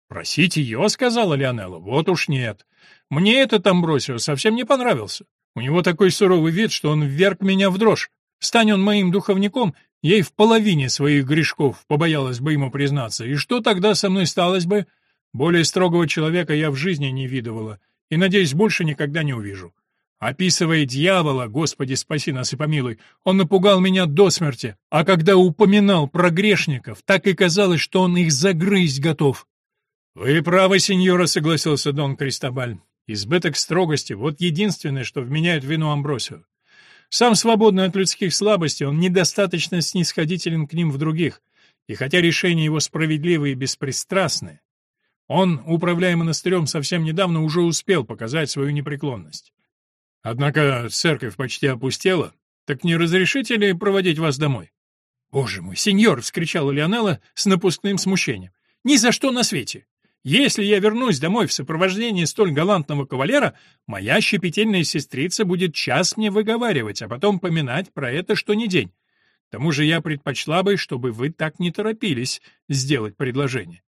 «Просить ее?» — сказала Леонелла. «Вот уж нет. Мне этот Амбросио совсем не понравился. У него такой суровый вид, что он вверг меня в дрожь. Стань он моим духовником, ей в половине своих грешков побоялась бы ему признаться. И что тогда со мной сталось бы? Более строгого человека я в жизни не видывала, и, надеюсь, больше никогда не увижу. Описывая дьявола, Господи, спаси нас и помилуй, он напугал меня до смерти, а когда упоминал про грешников, так и казалось, что он их загрызть готов. «Вы правы, сеньора», — согласился Дон Кристобаль. «Избыток строгости — вот единственное, что вменяют вину Амбросию. Сам свободный от людских слабостей, он недостаточно снисходителен к ним в других, и хотя решения его справедливы и беспристрастны, он, управляя монастырем совсем недавно, уже успел показать свою непреклонность. Однако церковь почти опустела. Так не разрешите ли проводить вас домой? Боже мой, сеньор, вскричала Леонела с напускным смущением. Ни за что на свете. Если я вернусь домой в сопровождении столь галантного кавалера, моя щепетильная сестрица будет час мне выговаривать, а потом поминать про это что ни день. К тому же я предпочла бы, чтобы вы так не торопились сделать предложение.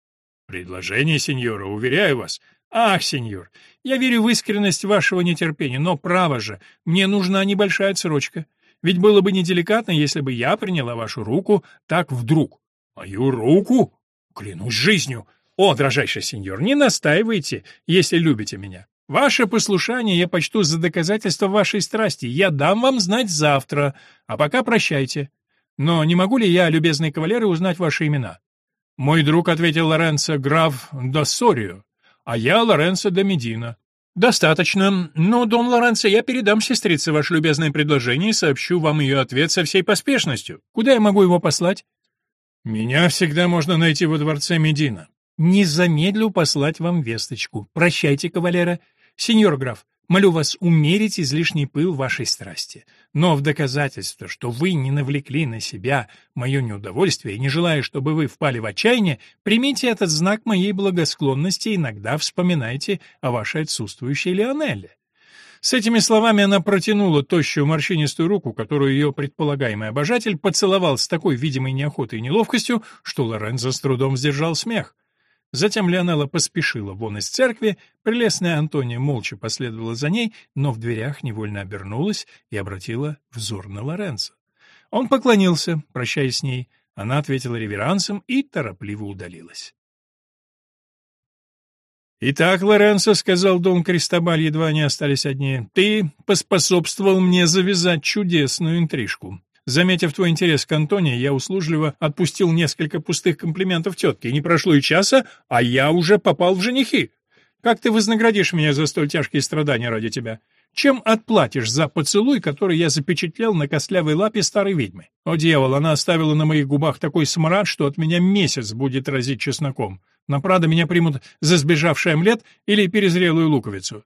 Предложение, сеньора, уверяю вас, «Ах, сеньор, я верю в искренность вашего нетерпения, но, право же, мне нужна небольшая отсрочка. Ведь было бы неделикатно, если бы я приняла вашу руку так вдруг». «Мою руку? Клянусь жизнью! О, дрожайший сеньор, не настаивайте, если любите меня. Ваше послушание я почту за доказательство вашей страсти. Я дам вам знать завтра, а пока прощайте. Но не могу ли я, любезные кавалеры, узнать ваши имена?» «Мой друг», — ответил Лоренцо, — «граф Доссорио» а я Лоренцо де Медина». «Достаточно. Но, Дон Лоренцо, я передам сестрице ваше любезное предложение и сообщу вам ее ответ со всей поспешностью. Куда я могу его послать?» «Меня всегда можно найти во дворце Медина». «Не замедлю послать вам весточку. Прощайте, кавалера. Сеньор граф, Молю вас умерить излишний пыл вашей страсти. Но в доказательство, что вы не навлекли на себя мое неудовольствие и не желая, чтобы вы впали в отчаяние, примите этот знак моей благосклонности и иногда вспоминайте о вашей отсутствующей Леонелле». С этими словами она протянула тощую морщинистую руку, которую ее предполагаемый обожатель поцеловал с такой видимой неохотой и неловкостью, что Лорензо с трудом сдержал смех. Затем Леонела поспешила вон из церкви, прелестная Антония молча последовала за ней, но в дверях невольно обернулась и обратила взор на Лоренцо. Он поклонился, прощаясь с ней, она ответила реверансом и торопливо удалилась. «Итак, Лоренцо, — сказал Дон Кристобаль, едва они остались одни, — ты поспособствовал мне завязать чудесную интрижку. Заметив твой интерес к Антоне, я услужливо отпустил несколько пустых комплиментов тетке. Не прошло и часа, а я уже попал в женихи. Как ты вознаградишь меня за столь тяжкие страдания ради тебя? Чем отплатишь за поцелуй, который я запечатлел на костлявой лапе старой ведьмы? О, дьявол, она оставила на моих губах такой смрад, что от меня месяц будет разить чесноком. На Прадо меня примут за сбежавший омлет или перезрелую луковицу.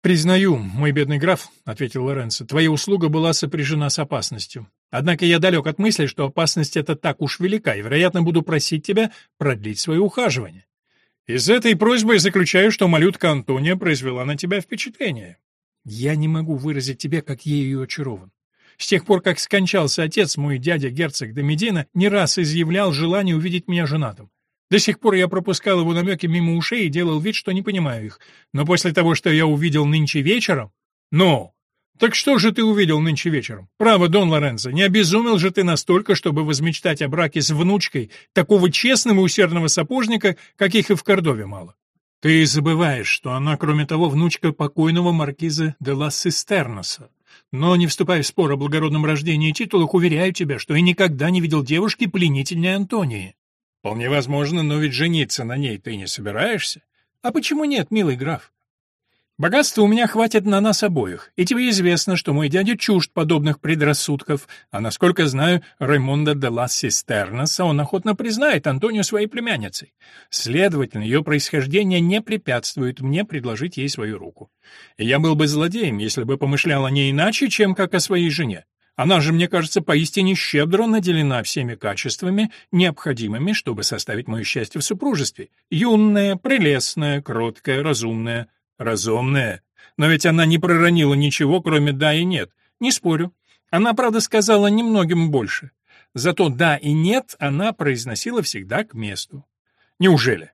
«Признаю, мой бедный граф», — ответил Лоренцо, — «твоя услуга была сопряжена с опасностью. Однако я далек от мысли, что опасность эта так уж велика, и, вероятно, буду просить тебя продлить свое ухаживание. Из этой просьбы я заключаю, что малютка Антония произвела на тебя впечатление. Я не могу выразить тебе, как ею очарован. С тех пор, как скончался отец, мой дядя герцог Домедина не раз изъявлял желание увидеть меня женатым. До сих пор я пропускал его намеки мимо ушей и делал вид, что не понимаю их. Но после того, что я увидел нынче вечером... Ну, так что же ты увидел нынче вечером? Право, Дон Лоренцо, не обезумел же ты настолько, чтобы возмечтать о браке с внучкой такого честного и усердного сапожника, каких и в Кордове мало. Ты забываешь, что она, кроме того, внучка покойного маркиза де ла Систерноса. Но, не вступая в спор о благородном рождении и титулах, уверяю тебя, что я никогда не видел девушки пленительнее Антонии. Вполне возможно, но ведь жениться на ней ты не собираешься. А почему нет, милый граф? Богатства у меня хватит на нас обоих, и тебе известно, что мой дядя чужд подобных предрассудков, а насколько знаю Раймонда де ла Систернеса, он охотно признает Антонию своей племянницей. Следовательно, ее происхождение не препятствует мне предложить ей свою руку. И я был бы злодеем, если бы помышлял о ней иначе, чем как о своей жене. Она же, мне кажется, поистине щедро наделена всеми качествами, необходимыми, чтобы составить мое счастье в супружестве. Юная, прелестная, кроткая, разумная. Разумная? Но ведь она не проронила ничего, кроме «да» и «нет». Не спорю. Она, правда, сказала немногим больше. Зато «да» и «нет» она произносила всегда к месту. Неужели?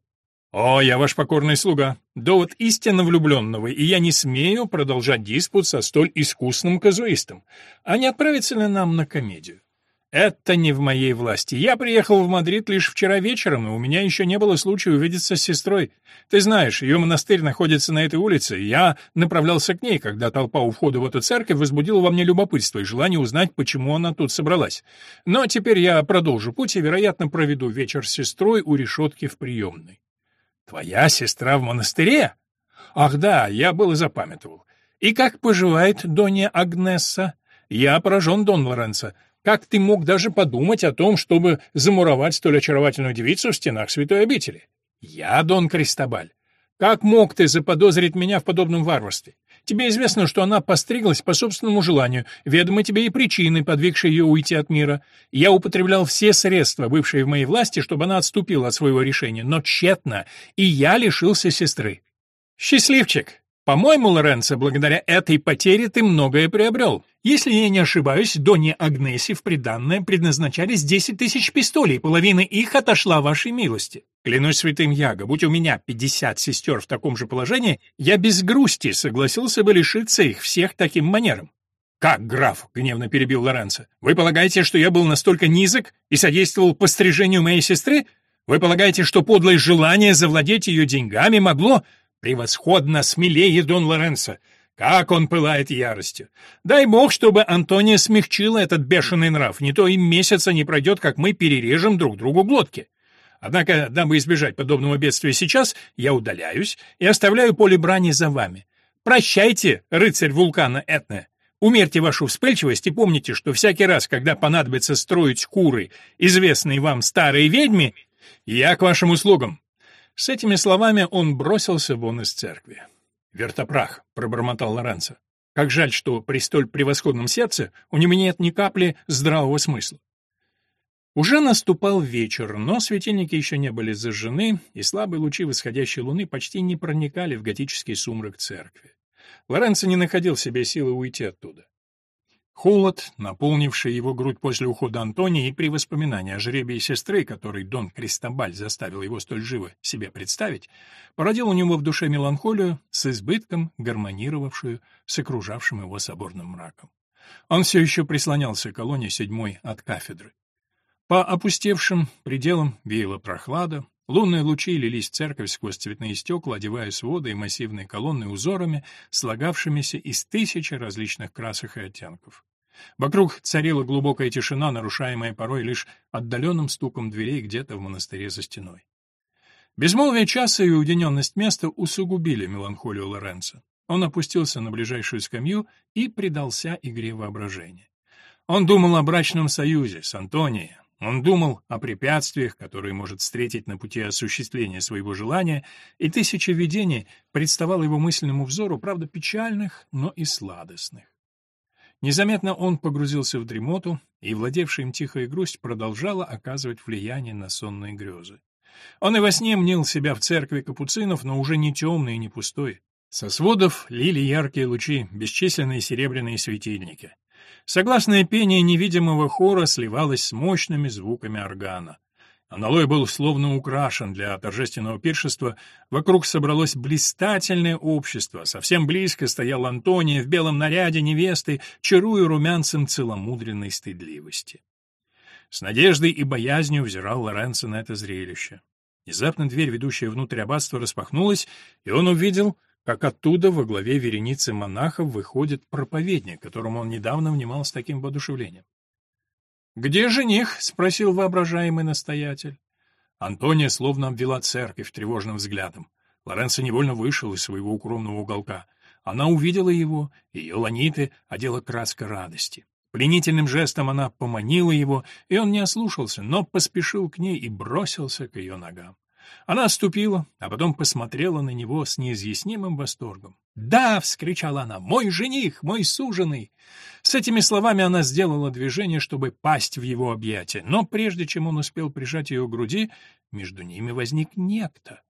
«О, я ваш покорный слуга, довод истинно влюбленного, и я не смею продолжать диспут со столь искусным казуистом. А не отправиться ли нам на комедию? Это не в моей власти. Я приехал в Мадрид лишь вчера вечером, и у меня еще не было случая увидеться с сестрой. Ты знаешь, ее монастырь находится на этой улице, я направлялся к ней, когда толпа у входа в эту церковь возбудила во мне любопытство и желание узнать, почему она тут собралась. Но теперь я продолжу путь и, вероятно, проведу вечер с сестрой у решетки в приемной. Твоя сестра в монастыре? Ах да, я был и запамятовал. И как поживает Донья Агнесса? Я поражен, Дон Лоренцо. Как ты мог даже подумать о том, чтобы замуровать столь очаровательную девицу в стенах святой обители? Я, Дон Кристобаль. Как мог ты заподозрить меня в подобном варварстве? Тебе известно, что она постриглась по собственному желанию, ведомы тебе и причины, подвигшие ее уйти от мира. Я употреблял все средства, бывшие в моей власти, чтобы она отступила от своего решения, но тщетно, и я лишился сестры. Счастливчик! По-моему, Лоренцо, благодаря этой потере ты многое приобрел. Если я не ошибаюсь, Доне Агнеси в приданное предназначались десять тысяч пистолей, половина их отошла вашей милости. Клянусь святым Яго, будь у меня пятьдесят сестер в таком же положении, я без грусти согласился бы лишиться их всех таким манером. «Как, граф?» — гневно перебил Лоренцо. «Вы полагаете, что я был настолько низок и содействовал пострижению моей сестры? Вы полагаете, что подлое желание завладеть ее деньгами могло...» «Превосходно смелее Дон Лоренцо! Как он пылает яростью! Дай бог, чтобы Антония смягчила этот бешеный нрав, не то и месяца не пройдет, как мы перережем друг другу глотки. Однако, дабы избежать подобного бедствия сейчас, я удаляюсь и оставляю поле брани за вами. Прощайте, рыцарь вулкана Этна. Умерьте вашу вспыльчивость и помните, что всякий раз, когда понадобится строить куры, известные вам старые ведьми, я к вашим услугам. С этими словами он бросился вон из церкви. «Вертопрах», — пробормотал Лоренцо. «Как жаль, что при столь превосходном сердце у него нет ни капли здравого смысла». Уже наступал вечер, но светильники еще не были зажжены, и слабые лучи восходящей луны почти не проникали в готический сумрак церкви. Лоренцо не находил себе силы уйти оттуда. Холод, наполнивший его грудь после ухода Антония, и при воспоминании о жребии сестры, который Дон Кристобаль заставил его столь живо себе представить, породил у него в душе меланхолию с избытком, гармонировавшую с окружавшим его соборным мраком. Он все еще прислонялся к колонне седьмой от кафедры. По опустевшим пределам веяла прохлада, Лунные лучи лились в церковь сквозь цветные стекла, одевая своды и массивные колонны узорами, слагавшимися из тысячи различных красок и оттенков. Вокруг царила глубокая тишина, нарушаемая порой лишь отдаленным стуком дверей где-то в монастыре за стеной. Безмолвие часа и уединенность места усугубили меланхолию Лоренцо. Он опустился на ближайшую скамью и предался игре воображения. Он думал о брачном союзе с Антонией, он думал о препятствиях, которые может встретить на пути осуществления своего желания, и тысяча видений представало его мысленному взору, правда, печальных, но и сладостных. Незаметно он погрузился в дремоту, и владевшая им тихая грусть продолжала оказывать влияние на сонные грезы. Он и во сне мнил себя в церкви капуцинов, но уже не темный и не пустой. Со сводов лили яркие лучи, бесчисленные серебряные светильники. Согласное пение невидимого хора сливалось с мощными звуками органа. Аналой был словно украшен для торжественного пиршества, вокруг собралось блистательное общество, совсем близко стоял Антония в белом наряде невесты, чаруя румянцем целомудренной стыдливости. С надеждой и боязнью взирал Лоренцо на это зрелище. Внезапно дверь, ведущая внутрь аббатства, распахнулась, и он увидел как оттуда во главе вереницы монахов выходит проповедник, которому он недавно внимал с таким воодушевлением. «Где жених?» — спросил воображаемый настоятель. Антония словно обвела церковь тревожным взглядом. Лоренцо невольно вышел из своего укромного уголка. Она увидела его, ее ланиты одела краска радости. Пленительным жестом она поманила его, и он не ослушался, но поспешил к ней и бросился к ее ногам. Она отступила, а потом посмотрела на него с неизъяснимым восторгом. «Да!» — вскричала она. «Мой жених! Мой суженый!» С этими словами она сделала движение, чтобы пасть в его объятия, но прежде чем он успел прижать ее к груди, между ними возник некто.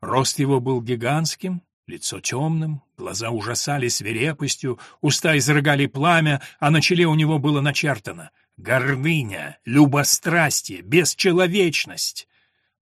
Рост его был гигантским, лицо темным, глаза ужасали свирепостью, уста изрыгали пламя, а на челе у него было начертано «Гордыня, любострастие, бесчеловечность».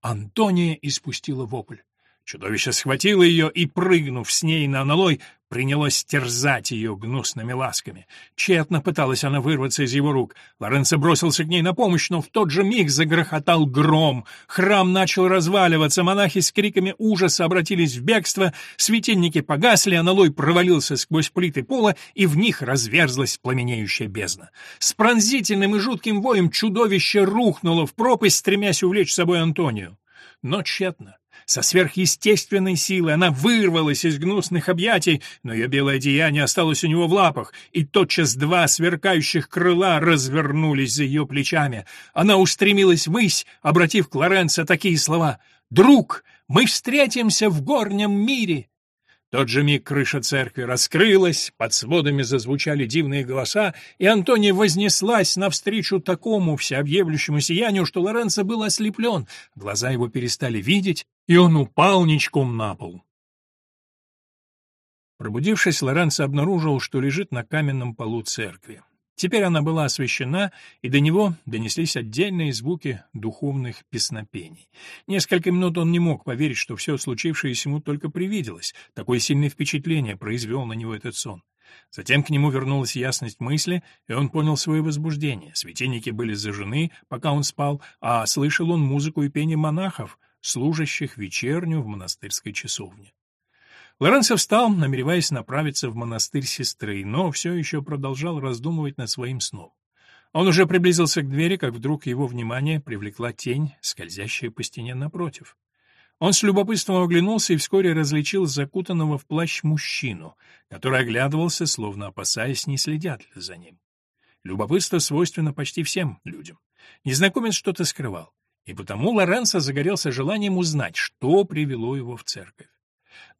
Антония испустила вопль. Чудовище схватило ее и, прыгнув с ней на аналой, принялось терзать ее гнусными ласками. Тщетно пыталась она вырваться из его рук. Лоренцо бросился к ней на помощь, но в тот же миг загрохотал гром. Храм начал разваливаться, монахи с криками ужаса обратились в бегство, светильники погасли, аналой провалился сквозь плиты пола, и в них разверзлась пламенеющая бездна. С пронзительным и жутким воем чудовище рухнуло в пропасть, стремясь увлечь с собой Антонию. Но тщетно. Со сверхъестественной силой она вырвалась из гнусных объятий, но ее белое одеяние осталось у него в лапах, и тотчас два сверкающих крыла развернулись за ее плечами. Она устремилась ввысь, обратив к Лоренцо такие слова «Друг, мы встретимся в горнем мире!» Тот же миг крыша церкви раскрылась, под сводами зазвучали дивные голоса, и Антония вознеслась навстречу такому всеобъемлющему сиянию, что Лоренцо был ослеплен, глаза его перестали видеть, и он упал ничком на пол. Пробудившись, Лоренцо обнаружил, что лежит на каменном полу церкви. Теперь она была освещена, и до него донеслись отдельные звуки духовных песнопений. Несколько минут он не мог поверить, что все случившееся ему только привиделось. Такое сильное впечатление произвел на него этот сон. Затем к нему вернулась ясность мысли, и он понял свое возбуждение. Светильники были зажжены, пока он спал, а слышал он музыку и пение монахов, служащих вечерню в монастырской часовне. Лоренцо встал, намереваясь направиться в монастырь сестры, но все еще продолжал раздумывать над своим сном. Он уже приблизился к двери, как вдруг его внимание привлекла тень, скользящая по стене напротив. Он с любопытством оглянулся и вскоре различил закутанного в плащ мужчину, который оглядывался, словно опасаясь, не следят ли за ним. Любопытство свойственно почти всем людям. Незнакомец что-то скрывал, и потому Лоренцо загорелся желанием узнать, что привело его в церковь.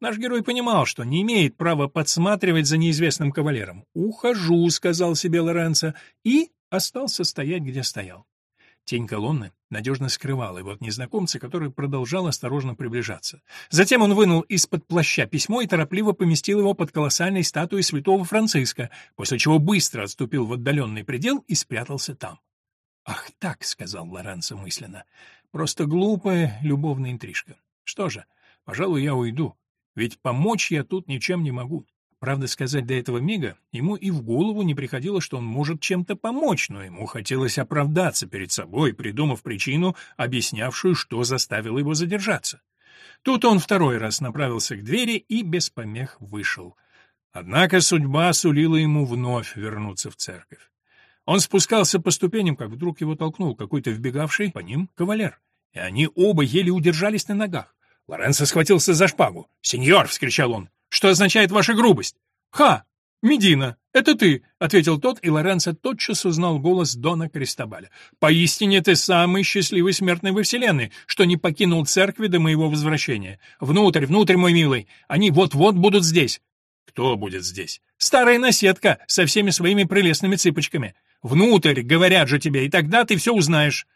Наш герой понимал, что не имеет права подсматривать за неизвестным кавалером. «Ухожу», — сказал себе Лоренцо, и остался стоять, где стоял. Тень колонны надежно скрывала его от незнакомца, который продолжал осторожно приближаться. Затем он вынул из-под плаща письмо и торопливо поместил его под колоссальной статуей святого Франциска, после чего быстро отступил в отдаленный предел и спрятался там. «Ах так», — сказал Лоренцо мысленно, — «просто глупая любовная интрижка. Что же, пожалуй, я уйду. Ведь помочь я тут ничем не могу. Правда сказать, до этого мига ему и в голову не приходило, что он может чем-то помочь, но ему хотелось оправдаться перед собой, придумав причину, объяснявшую, что заставило его задержаться. Тут он второй раз направился к двери и без помех вышел. Однако судьба сулила ему вновь вернуться в церковь. Он спускался по ступеням, как вдруг его толкнул какой-то вбегавший по ним кавалер, и они оба еле удержались на ногах. Лоренцо схватился за шпагу. «Сеньор!» — вскричал он. «Что означает ваша грубость?» «Ха! Медина! Это ты!» — ответил тот, и Лоренцо тотчас узнал голос Дона Кристобаля. «Поистине ты самый счастливый смертный во вселенной, что не покинул церкви до моего возвращения. Внутрь, внутрь, мой милый! Они вот-вот будут здесь!» «Кто будет здесь?» «Старая наседка со всеми своими прелестными цыпочками. Внутрь, говорят же тебе, и тогда ты все узнаешь».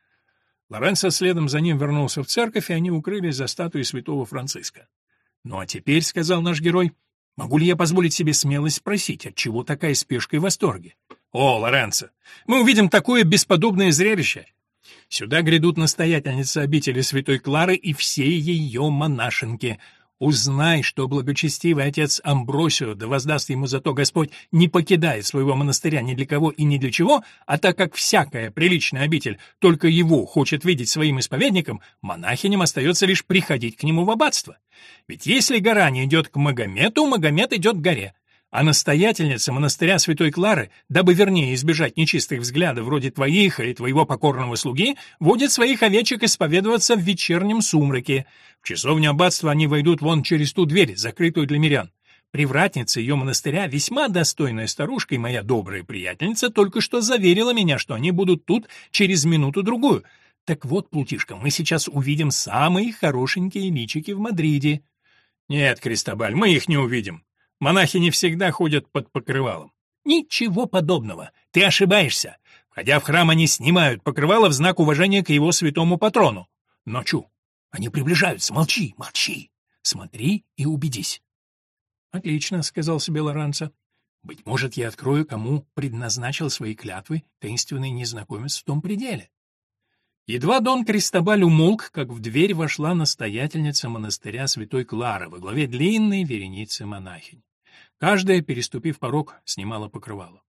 Лоренцо следом за ним вернулся в церковь, и они укрылись за статуей святого Франциска. «Ну а теперь», — сказал наш герой, — «могу ли я позволить себе смелость спросить, отчего такая спешка и восторге?» «О, Лоренцо, мы увидим такое бесподобное зрелище!» Сюда грядут настоятельницы обители Святой Клары и все ее монашенки — Узнай, что благочестивый отец Амбросио, да воздаст ему за то Господь, не покидает своего монастыря ни для кого и ни для чего, а так как всякая приличная обитель только его хочет видеть своим исповедником, монахиням остается лишь приходить к нему в аббатство. Ведь если гора не идет к Магомету, Магомет идет к горе. А настоятельница монастыря Святой Клары, дабы вернее избежать нечистых взглядов вроде твоих или твоего покорного слуги, водит своих овечек исповедоваться в вечернем сумраке. В часовню аббатства они войдут вон через ту дверь, закрытую для мирян. Привратница ее монастыря, весьма достойная старушка и моя добрая приятельница, только что заверила меня, что они будут тут через минуту-другую. Так вот, Плутишка, мы сейчас увидим самые хорошенькие личики в Мадриде. Нет, Кристобаль, мы их не увидим. Монахи не всегда ходят под покрывалом. Ничего подобного. Ты ошибаешься. Входя в храм, они снимают покрывало в знак уважения к его святому патрону. Ночью. Они приближаются. Молчи, молчи. Смотри и убедись. Отлично, сказал себе Лоранцо. Быть может, я открою, кому предназначил свои клятвы таинственный незнакомец в том пределе. Едва Дон Кристобаль умолк, как в дверь вошла настоятельница монастыря Святой Клары во главе длинной вереницы монахинь. Каждая, переступив порог, снимала покрывало.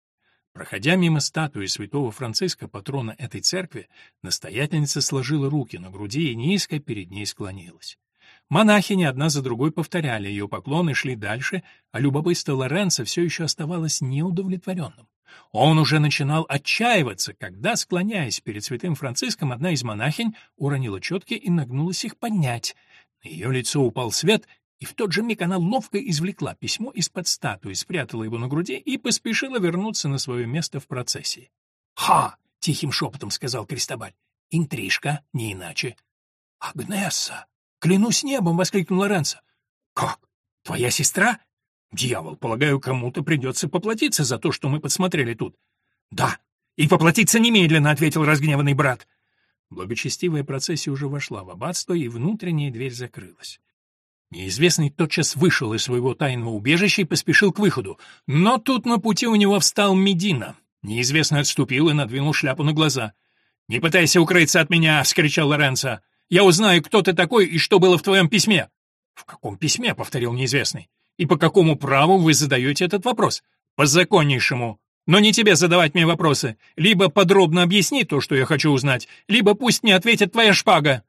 Проходя мимо статуи святого Франциска, патрона этой церкви, настоятельница сложила руки на груди и низко перед ней склонилась. Монахини одна за другой повторяли ее поклоны, шли дальше, а любопытство Лоренцо все еще оставалось неудовлетворенным. Он уже начинал отчаиваться, когда, склоняясь перед святым Франциском, одна из монахинь уронила четки и нагнулась их поднять. На ее лицо упал свет, и в тот же миг она ловко извлекла письмо из-под статуи, спрятала его на груди и поспешила вернуться на свое место в процессии. «Ха!» — тихим шепотом сказал Кристобаль. «Интрижка, не иначе». «Агнесса! Клянусь небом!» — воскликнул Лоренцо. «Как? Твоя сестра?» «Дьявол, полагаю, кому-то придется поплатиться за то, что мы подсмотрели тут». «Да, и поплатиться немедленно!» — ответил разгневанный брат. Благочестивая процессия уже вошла в аббатство, и внутренняя дверь закрылась. Неизвестный тотчас вышел из своего тайного убежища и поспешил к выходу. Но тут на пути у него встал Медина. Неизвестный отступил и надвинул шляпу на глаза. «Не пытайся укрыться от меня!» — вскричал Лоренцо. «Я узнаю, кто ты такой и что было в твоем письме!» «В каком письме?» — повторил неизвестный. «И по какому праву вы задаете этот вопрос?» «По законнейшему. Но не тебе задавать мне вопросы. Либо подробно объясни то, что я хочу узнать, либо пусть мне ответит твоя шпага».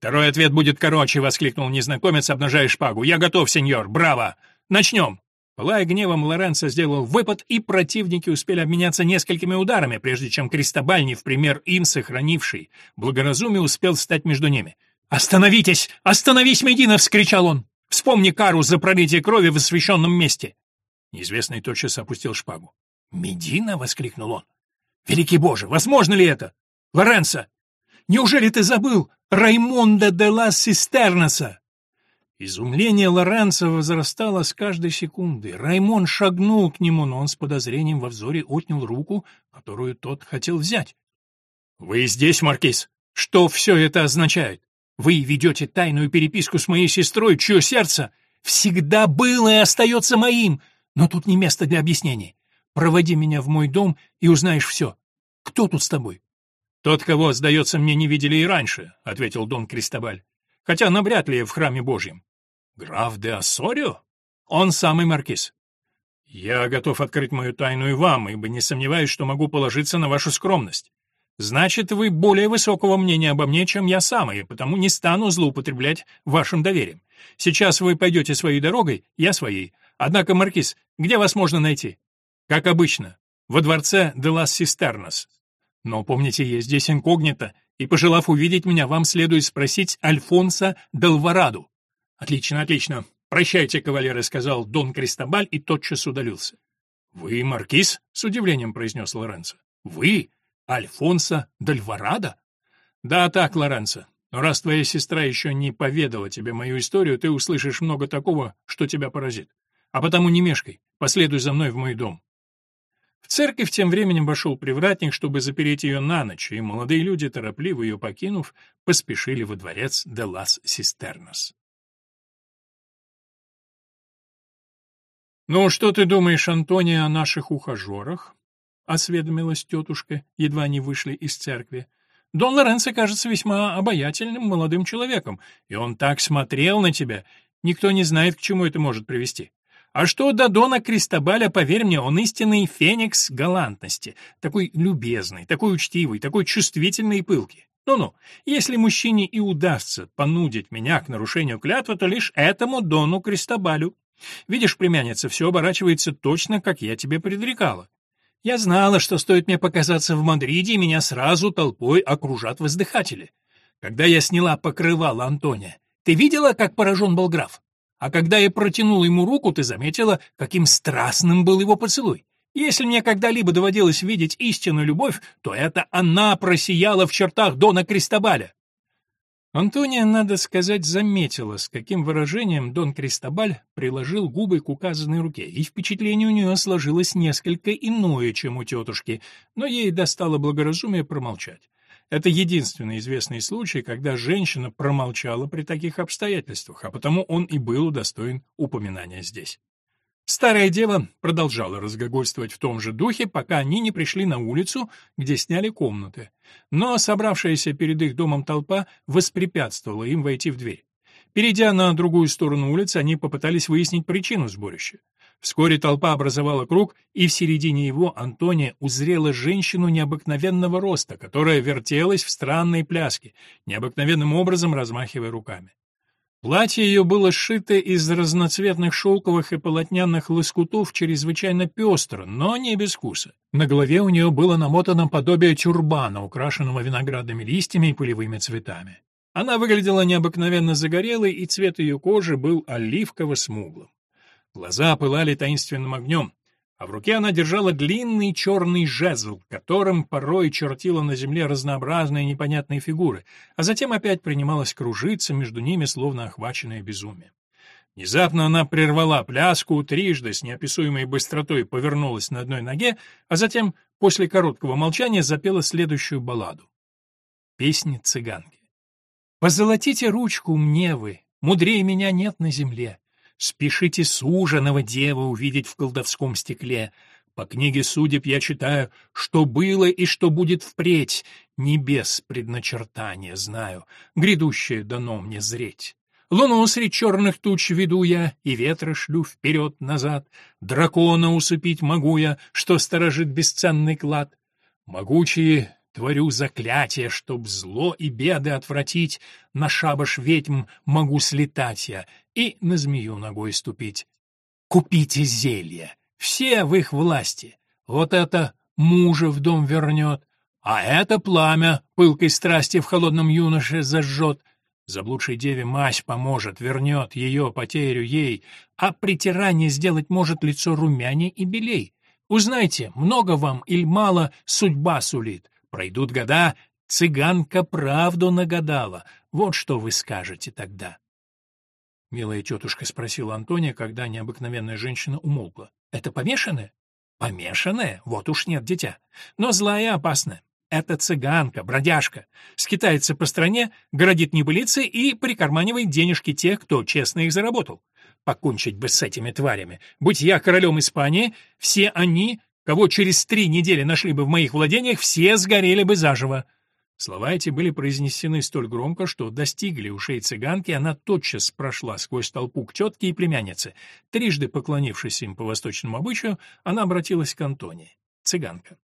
«Второй ответ будет короче», — воскликнул незнакомец, обнажая шпагу. «Я готов, сеньор. Браво! Начнем!» Пылая гневом, Лоренцо сделал выпад, и противники успели обменяться несколькими ударами, прежде чем Кристобаль, не в пример им сохранивший, благоразумие успел встать между ними. «Остановитесь! Остановись, Медина!» — вскричал он. «Вспомни кару за пролитие крови в освященном месте!» Неизвестный тотчас опустил шпагу. «Медина?» — воскликнул он. «Великий Боже, возможно ли это? Лоренцо, неужели ты забыл Раймонда де ла Систернеса. Изумление Лоренцо возрастало с каждой секунды. Раймон шагнул к нему, но он с подозрением во взоре отнял руку, которую тот хотел взять. «Вы здесь, Маркиз? Что все это означает? Вы ведете тайную переписку с моей сестрой, чье сердце всегда было и остается моим, но тут не место для объяснений. Проводи меня в мой дом и узнаешь все. Кто тут с тобой? «Тот, кого, сдается мне, не видели и раньше», — ответил Дон Кристобаль. «Хотя навряд ли в храме Божьем». «Граф де Ассорио? Он самый маркиз». «Я готов открыть мою тайну и вам, ибо не сомневаюсь, что могу положиться на вашу скромность. Значит, вы более высокого мнения обо мне, чем я сам, и потому не стану злоупотреблять вашим доверием. Сейчас вы пойдете своей дорогой, я своей. Однако, маркиз, где вас можно найти?» «Как обычно, во дворце де лас Систернос, но помните, я здесь инкогнито, и, пожелав увидеть меня, вам следует спросить Альфонса Делвараду. Отлично, отлично. Прощайте, кавалеры, сказал Дон Кристобаль и тотчас удалился. Вы маркиз? с удивлением произнес Лоренцо. Вы? Альфонса Дальварадо? Да, так, Лоренцо. Но раз твоя сестра еще не поведала тебе мою историю, ты услышишь много такого, что тебя поразит. А потому не мешкай, последуй за мной в мой дом. В церковь тем временем вошел привратник, чтобы запереть ее на ночь, и молодые люди, торопливо ее покинув, поспешили во дворец де лас Систернос. «Ну, что ты думаешь, Антония, о наших ухажерах?» — осведомилась тетушка, едва не вышли из церкви. «Дон Лоренцо кажется весьма обаятельным молодым человеком, и он так смотрел на тебя, никто не знает, к чему это может привести». А что до Дона Кристобаля, поверь мне, он истинный феникс галантности, такой любезный, такой учтивый, такой чувствительный и пылкий. Ну-ну, если мужчине и удастся понудить меня к нарушению клятвы, то лишь этому Дону Кристобалю. Видишь, племянница, все оборачивается точно, как я тебе предрекала. Я знала, что стоит мне показаться в Мадриде, меня сразу толпой окружат воздыхатели. Когда я сняла покрывало Антония, ты видела, как поражен был граф? А когда я протянул ему руку, ты заметила, каким страстным был его поцелуй. Если мне когда-либо доводилось видеть истинную любовь, то это она просияла в чертах Дона Кристобаля. Антония, надо сказать, заметила, с каким выражением Дон Кристобаль приложил губы к указанной руке, и впечатление у нее сложилось несколько иное, чем у тетушки, но ей достало благоразумие промолчать. Это единственный известный случай, когда женщина промолчала при таких обстоятельствах, а потому он и был удостоен упоминания здесь. Старая дева продолжала разгогольствовать в том же духе, пока они не пришли на улицу, где сняли комнаты. Но собравшаяся перед их домом толпа воспрепятствовала им войти в дверь. Перейдя на другую сторону улицы, они попытались выяснить причину сборища. Вскоре толпа образовала круг, и в середине его Антония узрела женщину необыкновенного роста, которая вертелась в странной пляске, необыкновенным образом размахивая руками. Платье ее было сшито из разноцветных шелковых и полотняных лоскутов чрезвычайно пестро, но не без вкуса. На голове у нее было намотано подобие тюрбана, украшенного виноградными листьями и полевыми цветами. Она выглядела необыкновенно загорелой, и цвет ее кожи был оливково-смуглым. Глаза пылали таинственным огнем, а в руке она держала длинный черный жезл, которым порой чертила на земле разнообразные непонятные фигуры, а затем опять принималась кружиться между ними, словно охваченная безумием. Внезапно она прервала пляску, трижды с неописуемой быстротой повернулась на одной ноге, а затем, после короткого молчания, запела следующую балладу. Песни цыганки. «Позолотите ручку мне вы, мудрее меня нет на земле. Спешите суженого дева увидеть в колдовском стекле. По книге судеб я читаю, что было и что будет впредь. Небес предначертания знаю, грядущее дано мне зреть. Луну средь черных туч веду я, и ветра шлю вперед-назад. Дракона усыпить могу я, что сторожит бесценный клад. Могучие Творю заклятие, чтоб зло и беды отвратить, На шабаш ведьм могу слетать я И на змею ногой ступить. Купите зелье, все в их власти. Вот это мужа в дом вернет, А это пламя пылкой страсти в холодном юноше зажжет. Заблудшей деве мазь поможет, вернет ее потерю ей, А притирание сделать может лицо румянее и белей. Узнайте, много вам или мало судьба сулит. Пройдут года, цыганка правду нагадала. Вот что вы скажете тогда. Милая тетушка спросила Антония, когда необыкновенная женщина умолкла. Это помешанная? Помешанная? Вот уж нет, дитя. Но злая и опасная. Это цыганка, бродяжка. Скитается по стране, городит небылицы и прикарманивает денежки тех, кто честно их заработал. Покончить бы с этими тварями. Будь я королем Испании, все они Кого через три недели нашли бы в моих владениях, все сгорели бы заживо. Слова эти были произнесены столь громко, что достигли ушей цыганки, она тотчас прошла сквозь толпу к тетке и племяннице. Трижды поклонившись им по восточному обычаю, она обратилась к Антонии. Цыганка.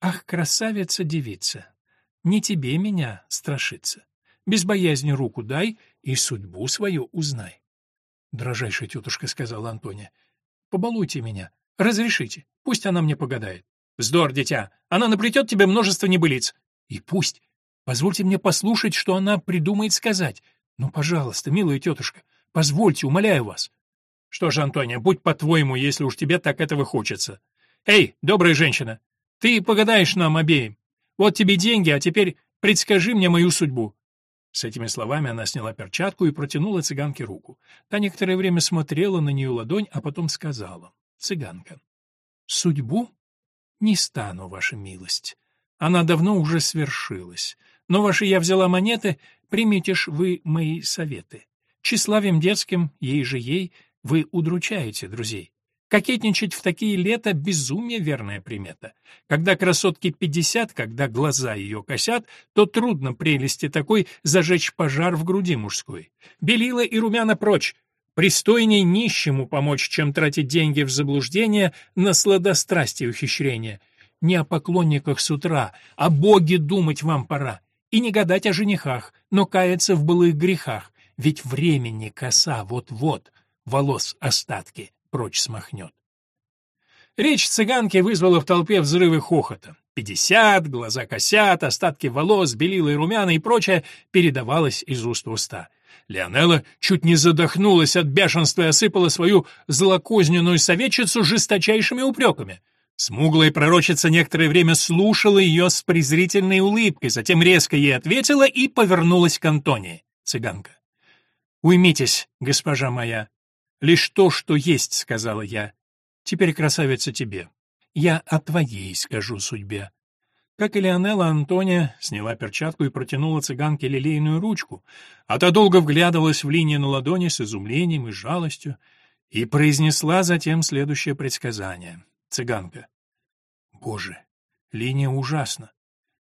«Ах, красавица-девица! Не тебе меня страшиться. Без боязни руку дай и судьбу свою узнай». «Дрожайшая тетушка», — сказала Антония, — «побалуйте меня, Разрешите, пусть она мне погадает. Вздор, дитя, она наплетет тебе множество небылиц. И пусть. Позвольте мне послушать, что она придумает сказать. Ну, пожалуйста, милая тетушка, позвольте, умоляю вас. Что ж, Антония, будь по-твоему, если уж тебе так этого хочется. Эй, добрая женщина, ты погадаешь нам обеим. Вот тебе деньги, а теперь предскажи мне мою судьбу. С этими словами она сняла перчатку и протянула цыганке руку. Та некоторое время смотрела на нее ладонь, а потом сказала. Цыганка. Судьбу не стану, ваша милость. Она давно уже свершилась. Но ваши я взяла монеты, примите ж вы мои советы. Тщеславием детским, ей же ей, вы удручаете друзей. Кокетничать в такие лета — безумие верная примета. Когда красотке пятьдесят, когда глаза ее косят, то трудно прелести такой зажечь пожар в груди мужской. Белила и румяна прочь, Пристойней нищему помочь, чем тратить деньги в заблуждение на сладострастие ухищрения. Не о поклонниках с утра, о Боге думать вам пора. И не гадать о женихах, но каяться в былых грехах. Ведь времени коса вот-вот волос остатки прочь смахнет. Речь цыганки вызвала в толпе взрывы хохота. Пятьдесят, глаза косят, остатки волос, белила и румяна и прочее передавалось из уст в уста. Леонела чуть не задохнулась от бешенства и осыпала свою злокозненную советчицу жесточайшими упреками. Смуглая пророчица некоторое время слушала ее с презрительной улыбкой, затем резко ей ответила и повернулась к Антонии, цыганка. «Уймитесь, госпожа моя. Лишь то, что есть, — сказала я. Теперь, красавица, тебе. Я о твоей скажу судьбе. Как и Леонелла, Антония сняла перчатку и протянула цыганке лилейную ручку, а та долго вглядывалась в линии на ладони с изумлением и жалостью и произнесла затем следующее предсказание. Цыганка. «Боже, линия ужасна.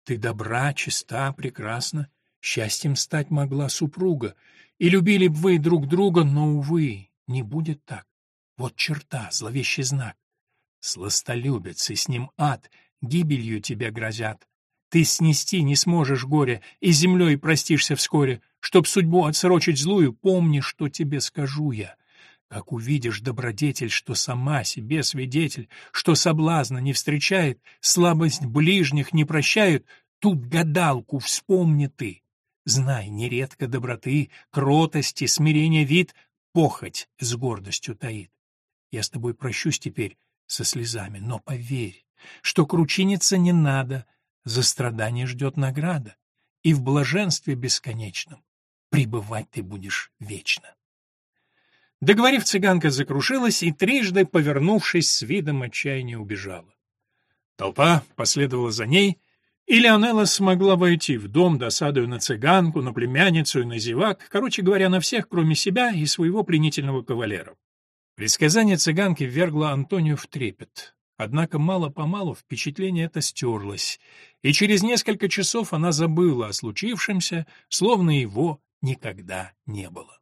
Ты добра, чиста, прекрасна. Счастьем стать могла супруга. и любили б вы друг друга, но, увы, не будет так. Вот черта, зловещий знак. Сластолюбец, и с ним ад, гибелью тебе грозят. Ты снести не сможешь горе, и землей простишься вскоре. Чтоб судьбу отсрочить злую, помни, что тебе скажу я. Как увидишь, добродетель, что сама себе свидетель, что соблазна не встречает, слабость ближних не прощают, тут гадалку вспомни ты. Знай, нередко доброты, кротости, смирения вид похоть с гордостью таит. Я с тобой прощусь теперь со слезами, но поверь, что кручиниться не надо, за страдание ждет награда, и в блаженстве бесконечном пребывать ты будешь вечно. Договорив, цыганка закрушилась и, трижды повернувшись, с видом отчаяния убежала. Толпа последовала за ней, и Леонелла смогла войти в дом, досадуя на цыганку, на племянницу и на зевак, короче говоря, на всех, кроме себя и своего пленительного кавалера. Предсказание цыганки ввергло Антонию в трепет. Однако мало-помалу впечатление это стерлось, и через несколько часов она забыла о случившемся, словно его никогда не было.